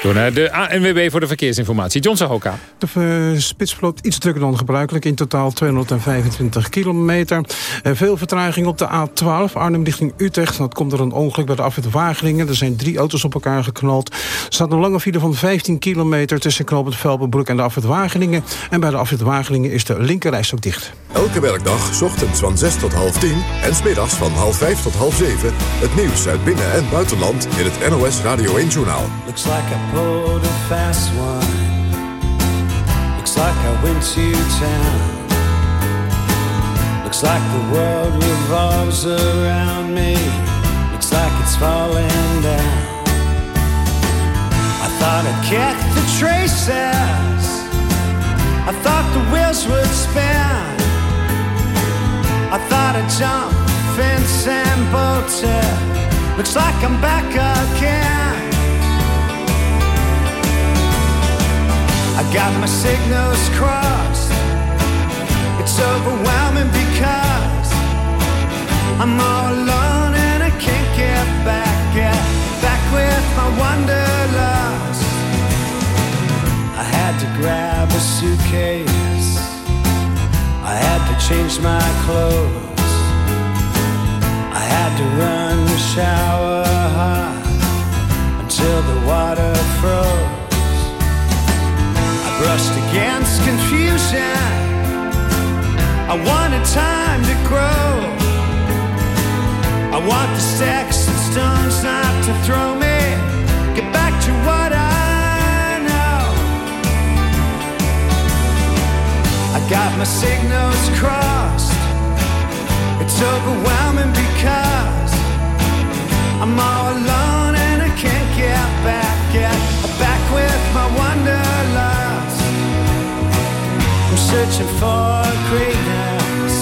Door naar de ANWB voor de verkeersinformatie. John Sahoka. De uh, spits vloopt iets drukker dan gebruikelijk. In totaal 225 kilometer. Uh, veel vertraging op de A12 Arnhem richting Utrecht. Dat komt er een ongeluk bij de afwit Wageningen. Er zijn drie auto's op elkaar geknald. Er staat een lange file van 15 kilometer... tussen knooppunt Velpenbroek en de afwit Wageningen. En bij de afwit Wageningen is de linkerreis ook dicht. Elke werkdag, ochtends van 6 tot half 10... en smiddags van half 5 tot half 7... het nieuws uit binnen- en buitenland in het NOS Radio 1-journaal. Looks like a pulled a fast one. Looks like I went to town. Looks like the world revolves around me. Looks like it's falling down. I thought I'd kick the traces. I thought the wheels would spin. I thought I'd jump fence and bolt it. Looks like I'm back again. I got my signals crossed. It's overwhelming because I'm all alone and I can't get back. Get back with my wanderlust. I had to grab a suitcase. I had to change my clothes. I had to run the shower hot until the water froze I brushed against confusion. I wanted time to grow. I want the sticks and stones not to throw me. Get back to what got my signals crossed. It's overwhelming because I'm all alone and I can't get back. Get back with my wanderlust. I'm searching for greatness.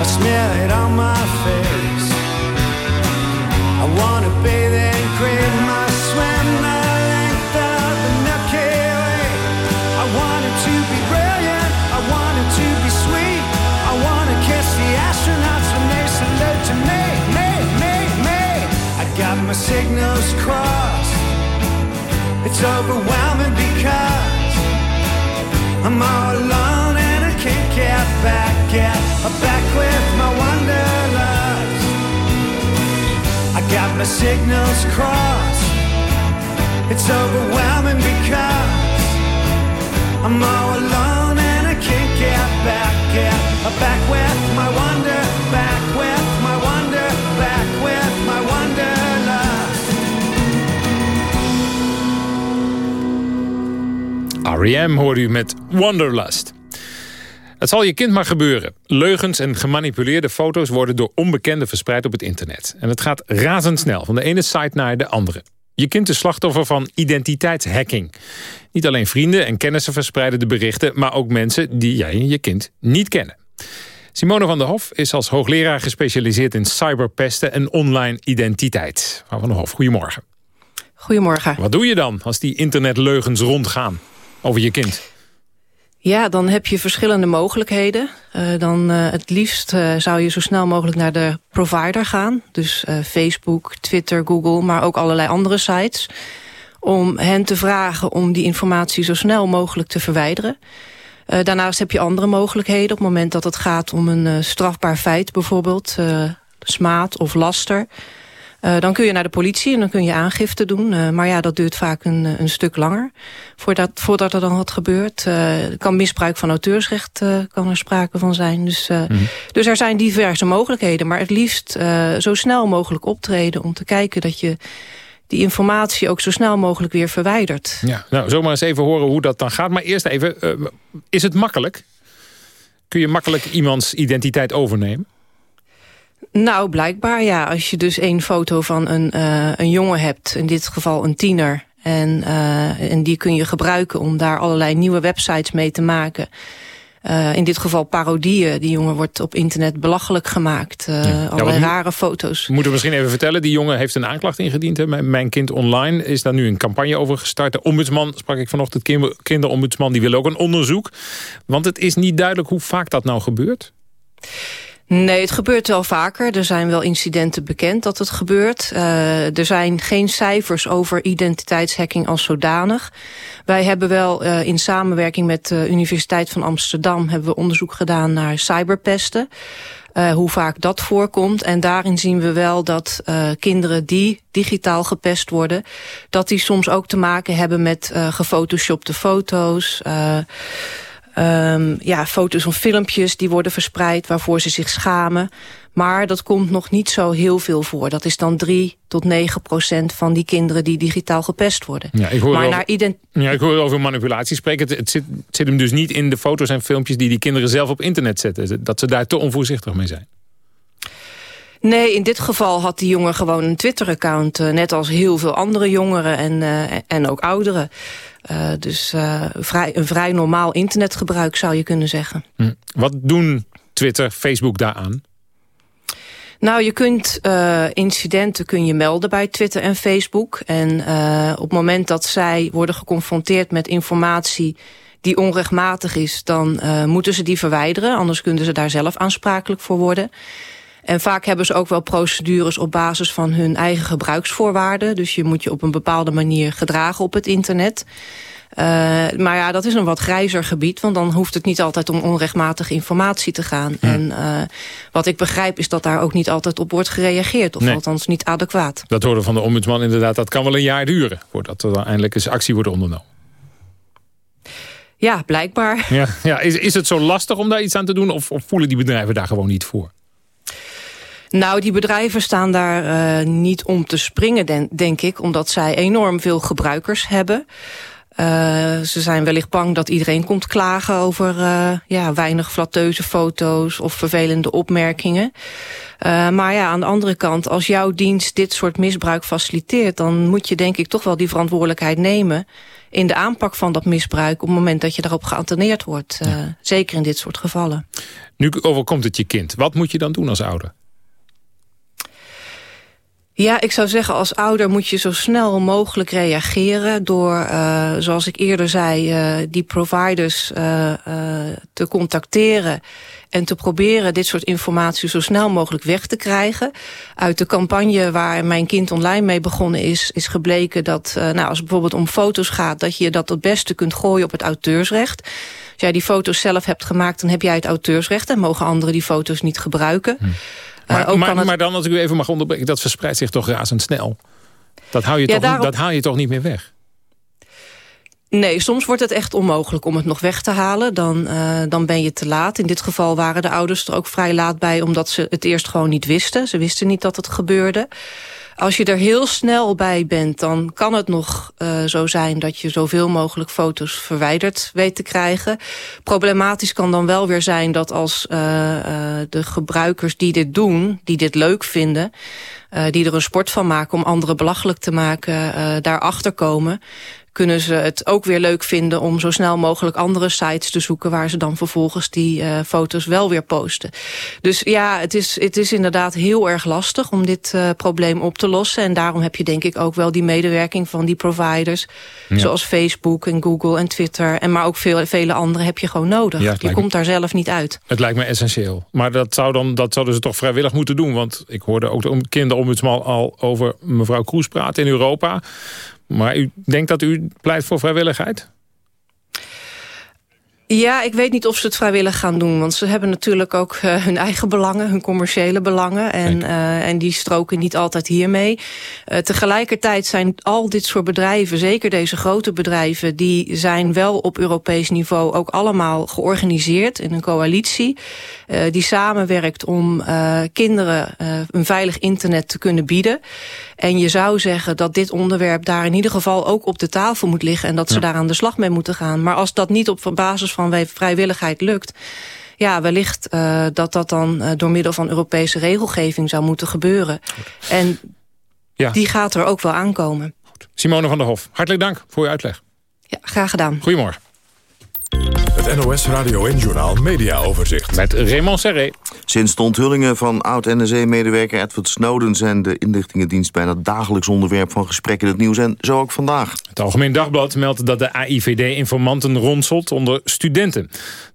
I smear it on my face. I wanna bathe in my swim my signals crossed. It's overwhelming because I'm all alone and I can't get back. Get back with my wanderlust. I got my signals crossed. It's overwhelming because I'm all alone and I can't get back. Get back with my wonder. Back with my wonder. Back with my R.E.M. hoor u met Wanderlust. Het zal je kind maar gebeuren. Leugens en gemanipuleerde foto's worden door onbekenden verspreid op het internet. En het gaat razendsnel, van de ene site naar de andere. Je kind is slachtoffer van identiteitshacking. Niet alleen vrienden en kennissen verspreiden de berichten... maar ook mensen die jij en je kind niet kennen. Simone van der Hof is als hoogleraar gespecialiseerd in cyberpesten en online identiteit. Mevrouw van der Hof, goedemorgen. Goedemorgen. Wat doe je dan als die internetleugens rondgaan over je kind? Ja, dan heb je verschillende mogelijkheden. Uh, dan uh, het liefst uh, zou je zo snel mogelijk naar de provider gaan. Dus Facebook, Twitter, Google, maar ook allerlei andere sites. Om hen te vragen om die informatie zo snel mogelijk te verwijderen. daarnaast heb je andere mogelijkheden op het moment dat het gaat om een strafbaar feit. Bijvoorbeeld smaad of laster. Uh, dan kun je naar de politie en dan kun je aangifte doen. Uh, maar ja, dat duurt vaak een, een stuk langer voordat, voordat er dan wat gebeurt. Uh, kan misbruik van auteursrecht kan er sprake van zijn. Dus, mm. dus er zijn diverse mogelijkheden. Maar het liefst zo snel mogelijk optreden om te kijken dat je die informatie ook zo snel mogelijk weer verwijdert. Ja, nou, zomaar eens even horen hoe dat dan gaat. Maar eerst even, is het makkelijk? Kun je makkelijk iemands identiteit overnemen? Nou, blijkbaar ja. Als je dus één foto van een, uh, een jongen hebt, in dit geval een tiener... En, uh, en die kun je gebruiken om daar allerlei nieuwe websites mee te maken... Uh, in dit geval parodieën. Die jongen wordt op internet belachelijk gemaakt. Uh, ja. Allerlei rare foto's. We moeten misschien even vertellen. Die jongen heeft een aanklacht ingediend. Hè? Mijn kind online is daar nu een campagne over gestart. De ombudsman, sprak ik vanochtend, kinderombudsman... die wil ook een onderzoek. Want het is niet duidelijk hoe vaak dat nou gebeurt. Nee, het gebeurt wel vaker. Er zijn wel incidenten bekend dat het gebeurt. Uh, er zijn geen cijfers over identiteitshacking als zodanig. Wij hebben wel uh, in samenwerking met de Universiteit van Amsterdam... hebben we onderzoek gedaan naar cyberpesten. Uh, hoe vaak dat voorkomt. En daarin zien we wel dat kinderen die digitaal gepest worden... dat die soms ook te maken hebben met uh, gefotoshopte foto's... Um, ja, foto's of filmpjes die worden verspreid waarvoor ze zich schamen. Maar dat komt nog niet zo heel veel voor. Dat is dan 3 tot 9 procent van die kinderen die digitaal gepest worden. Ja, ik hoor, maar over, naar ja, ik hoor over manipulatie spreken. Het, het, zit, het zit hem dus niet in de foto's en filmpjes die die kinderen zelf op internet zetten. Dat ze daar te onvoorzichtig mee zijn. Nee, in dit geval had die jongen gewoon een Twitter-account. Uh, net als heel veel andere jongeren en, uh, en ook ouderen. Uh, dus vrij, een vrij normaal internetgebruik zou je kunnen zeggen. Hm. Wat doen Twitter, Facebook daaraan? Nou, je kunt uh, incidenten kun je melden bij Twitter en Facebook. En op het moment dat zij worden geconfronteerd met informatie die onrechtmatig is... dan moeten ze die verwijderen, anders kunnen ze daar zelf aansprakelijk voor worden. En vaak hebben ze ook wel procedures op basis van hun eigen gebruiksvoorwaarden. Dus je moet je op een bepaalde manier gedragen op het internet. Uh, maar ja, dat is een wat grijzer gebied. Want dan hoeft het niet altijd om onrechtmatige informatie te gaan. Hm. En uh, wat ik begrijp is dat daar ook niet altijd op wordt gereageerd. Of nee. althans niet adequaat. Dat hoorde van de ombudsman inderdaad. Dat kan wel een jaar duren. Voordat er dan eindelijk eens actie wordt ondernomen. Ja, blijkbaar. Ja, ja. Is, is het zo lastig om daar iets aan te doen? Of, of voelen die bedrijven daar gewoon niet voor? Nou, die bedrijven staan daar uh, niet om te springen, denk, denk ik. Omdat zij enorm veel gebruikers hebben. Uh, ze zijn wellicht bang dat iedereen komt klagen over uh, ja, weinig flatteuze foto's of vervelende opmerkingen. Uh, maar ja, aan de andere kant, als jouw dienst dit soort misbruik faciliteert... dan moet je denk ik toch wel die verantwoordelijkheid nemen in de aanpak van dat misbruik... op het moment dat je daarop geattendeerd wordt. Ja. Zeker in dit soort gevallen. Nu overkomt het je kind. Wat moet je dan doen als ouder? Ja, ik zou zeggen als ouder moet je zo snel mogelijk reageren... door, uh, zoals ik eerder zei, uh, die providers uh, te contacteren... en te proberen dit soort informatie zo snel mogelijk weg te krijgen. Uit de campagne waar mijn kind online mee begonnen is... is gebleken dat nou, als het bijvoorbeeld om foto's gaat... dat je dat het beste kunt gooien op het auteursrecht... Als jij die foto's zelf hebt gemaakt, dan heb jij het auteursrecht... en mogen anderen die foto's niet gebruiken... Hm. Maar, uh, maar, het... maar, dan, als ik u even mag onderbreken, dat verspreidt zich toch razendsnel. Dat hou je, ja, toch, dat haal je toch niet meer weg? Nee, soms wordt het echt onmogelijk om het nog weg te halen. Dan, uh, dan ben je te laat. In dit geval waren de ouders er ook vrij laat bij... omdat ze het eerst gewoon niet wisten. Ze wisten niet dat het gebeurde. Als je er heel snel bij bent, dan kan het nog uh, zo zijn... dat je zoveel mogelijk foto's verwijderd weet te krijgen. Problematisch kan dan wel weer zijn dat als uh, de gebruikers die dit doen... die dit leuk vinden... Uh, die er een sport van maken om anderen belachelijk te maken, uh, daarachter komen... kunnen ze het ook weer leuk vinden om zo snel mogelijk andere sites te zoeken waar ze dan vervolgens die uh, foto's wel weer posten. Dus ja, het is, het is inderdaad heel erg lastig om dit uh, probleem op te lossen. En daarom heb je denk ik ook wel die medewerking van die providers, ja. zoals Facebook en Google en Twitter, en maar ook veel, vele andere heb je gewoon nodig. Ja, je komt me, daar zelf niet uit. Het lijkt me essentieel. Maar dat, zou dan, dat zouden ze toch vrijwillig moeten doen. Want ik hoorde ook de kinderombudsman al over mevrouw Kroes praten in Europa. Maar u denkt dat u pleit voor vrijwilligheid? Ja, ik weet niet of ze het vrijwillig gaan doen. Want ze hebben natuurlijk ook uh, hun eigen belangen, hun commerciële belangen. En, uh, en die stroken niet altijd hiermee. Uh, tegelijkertijd zijn al dit soort bedrijven, zeker deze grote bedrijven... die zijn wel op Europees niveau ook allemaal georganiseerd in een coalitie. Die samenwerkt om kinderen een veilig internet te kunnen bieden. En je zou zeggen dat dit onderwerp daar in ieder geval ook op de tafel moet liggen... en dat ze ja. daar aan de slag mee moeten gaan. Maar als dat niet op basis van vrijwilligheid lukt... ja, wellicht uh, dat dat dan uh, door middel van Europese regelgeving zou moeten gebeuren. En ja. die gaat er ook wel aankomen. Goed. Simone van der Hof, hartelijk dank voor uw uitleg. Ja, graag gedaan. Goedemorgen. Het NOS Radio en Journaal Media Overzicht. Met Raymond Serré. Sinds de onthullingen van oud-NSE-medewerker Edward Snowden... zijn de inlichtingendienst bijna dagelijks onderwerp van gesprek in het nieuws. En zo ook vandaag. Het Algemeen Dagblad meldt dat de AIVD-informanten ronselt onder studenten.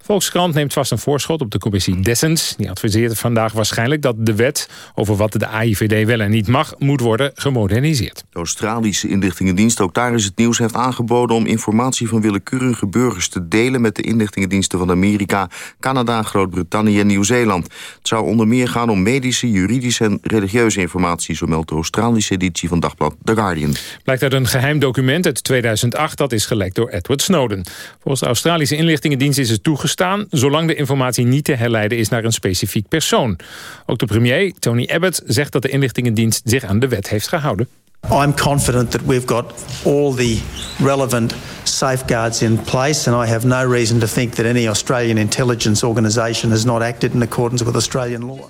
Volkskrant neemt vast een voorschot op de commissie Dessens. Die adviseert vandaag waarschijnlijk dat de wet... over wat de AIVD wel en niet mag, moet worden gemoderniseerd. De Australische inlichtingendienst, ook daar is het nieuws, heeft aangeboden... om informatie van willekeurige burgers te delen... met de inlichtingendiensten van Amerika, Canada, Groot-Brittannië en Nieuw-Zeeland. Het zou onder meer gaan om medische, juridische en religieuze informatie... zo meldt de Australische editie van dagblad The Guardian. Blijkt uit een geheim document uit 2008 dat is gelekt door Edward Snowden. Volgens de Australische inlichtingendienst is het toegestaan... zolang de informatie niet te herleiden is naar een specifiek persoon. Ook de premier, Tony Abbott, zegt dat de inlichtingendienst zich aan de wet heeft gehouden. I'm confident that we've got all the relevant safeguards in place, and I have no reason to think that any Australian intelligence organisation has not acted in accordance with Australian law.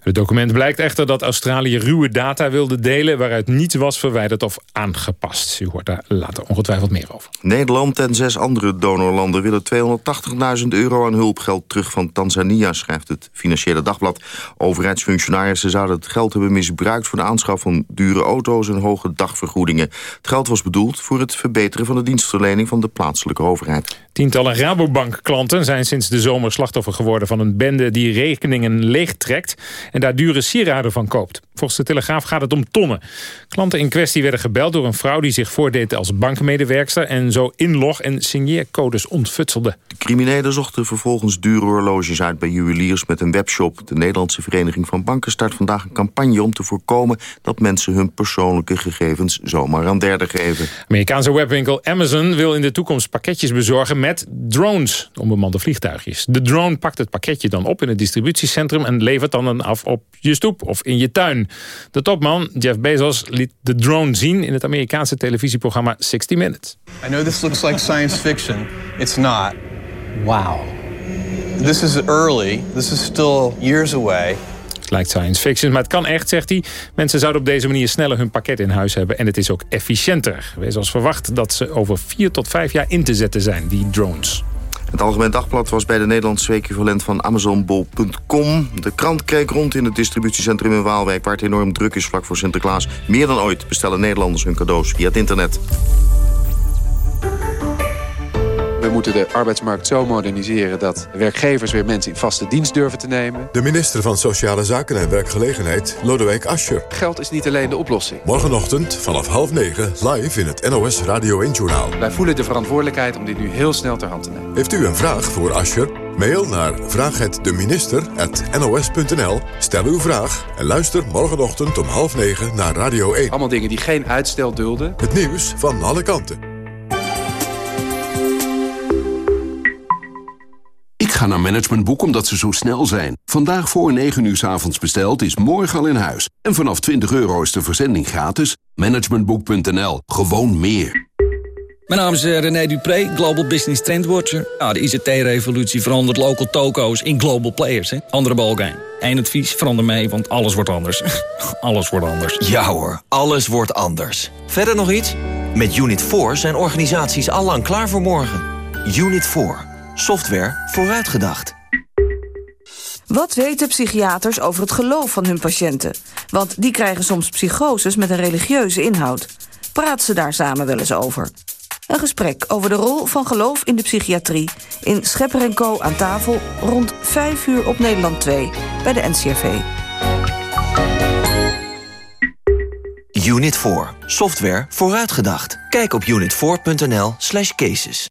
Het document blijkt echter dat Australië ruwe data wilde delen... waaruit niets was verwijderd of aangepast. U hoort daar later ongetwijfeld meer over. Nederland en zes andere donorlanden willen 280.000 euro aan hulpgeld terug van Tanzania... schrijft het Financiële Dagblad. Overheidsfunctionarissen zouden het geld hebben misbruikt... voor de aanschaf van dure auto's en hoge dagvergoedingen. Het geld was bedoeld voor het verbeteren van de dienstverlening... van de plaatselijke overheid. Tientallen Rabobank-klanten zijn sinds de zomer slachtoffer geworden... van een bende die rekeningen leegtrekt en daar dure sieraden van koopt. Volgens de Telegraaf gaat het om tonnen. Klanten in kwestie werden gebeld door een vrouw die zich voordeed als bankmedewerkster... en zo inlog- en signeercodes ontfutselde. De criminelen zochten vervolgens dure horloges uit bij juweliers met een webshop. De Nederlandse Vereniging van Banken start vandaag een campagne... om te voorkomen dat mensen hun persoonlijke gegevens zomaar aan derden geven. Amerikaanse webwinkel Amazon wil in de toekomst pakketjes bezorgen met drones, onbemande vliegtuigjes. De drone pakt het pakketje dan op in het distributiecentrum... en levert dan een af op je stoep of in je tuin. De topman, Jeff Bezos, liet de drone zien in het Amerikaanse televisieprogramma 60 Minutes. I know this looks like science fiction. It's not. Wow. This is early. This is still years away. Het lijkt science fiction, maar het kan echt, zegt hij. Mensen zouden op deze manier sneller hun pakket in huis hebben. En het is ook efficiënter. Wees als verwacht dat ze over vier tot vijf jaar in te zetten zijn, die drones. Het Algemeen Dagblad was bij de Nederlandse equivalent van Amazonbol.com. De krant keek rond in het distributiecentrum in Waalwijk... waar het enorm druk is vlak voor Sinterklaas. Meer dan ooit bestellen Nederlanders hun cadeaus via het internet. Moeten de arbeidsmarkt zo moderniseren dat werkgevers weer mensen in vaste dienst durven te nemen. De minister van Sociale Zaken en Werkgelegenheid, Lodewijk Asscher. Geld is niet alleen de oplossing. Morgenochtend vanaf half negen live in het NOS Radio 1-journaal. Wij voelen de verantwoordelijkheid om dit nu heel snel ter hand te nemen. Heeft u een vraag voor Asscher? Mail naar vraaghetdeminister.nos.nl. Stel uw vraag en luister morgenochtend om half negen naar Radio 1. Allemaal dingen die geen uitstel dulden. Het nieuws van alle kanten. Ik ga naar Managementboek omdat ze zo snel zijn. Vandaag voor 9 uur s avonds besteld is morgen al in huis. En vanaf 20 euro is de verzending gratis. Managementboek.nl. Gewoon meer. Mijn naam is René Dupré, Global Business Trendwatcher. Ja, de ICT-revolutie verandert local toko's in global players. Hè? Andere balkijn. Eén advies, verander mee, want alles wordt anders. alles wordt anders. Ja hoor, alles wordt anders. Verder nog iets? Met Unit 4 zijn organisaties allang klaar voor morgen. Unit 4. Software vooruitgedacht. Wat weten psychiaters over het geloof van hun patiënten? Want die krijgen soms psychoses met een religieuze inhoud. Praat ze daar samen wel eens over? Een gesprek over de rol van geloof in de psychiatrie... in Schepper Co. aan tafel rond 5 uur op Nederland 2 bij de NCRV. Unit 4. Software vooruitgedacht. Kijk op unit4.nl slash cases.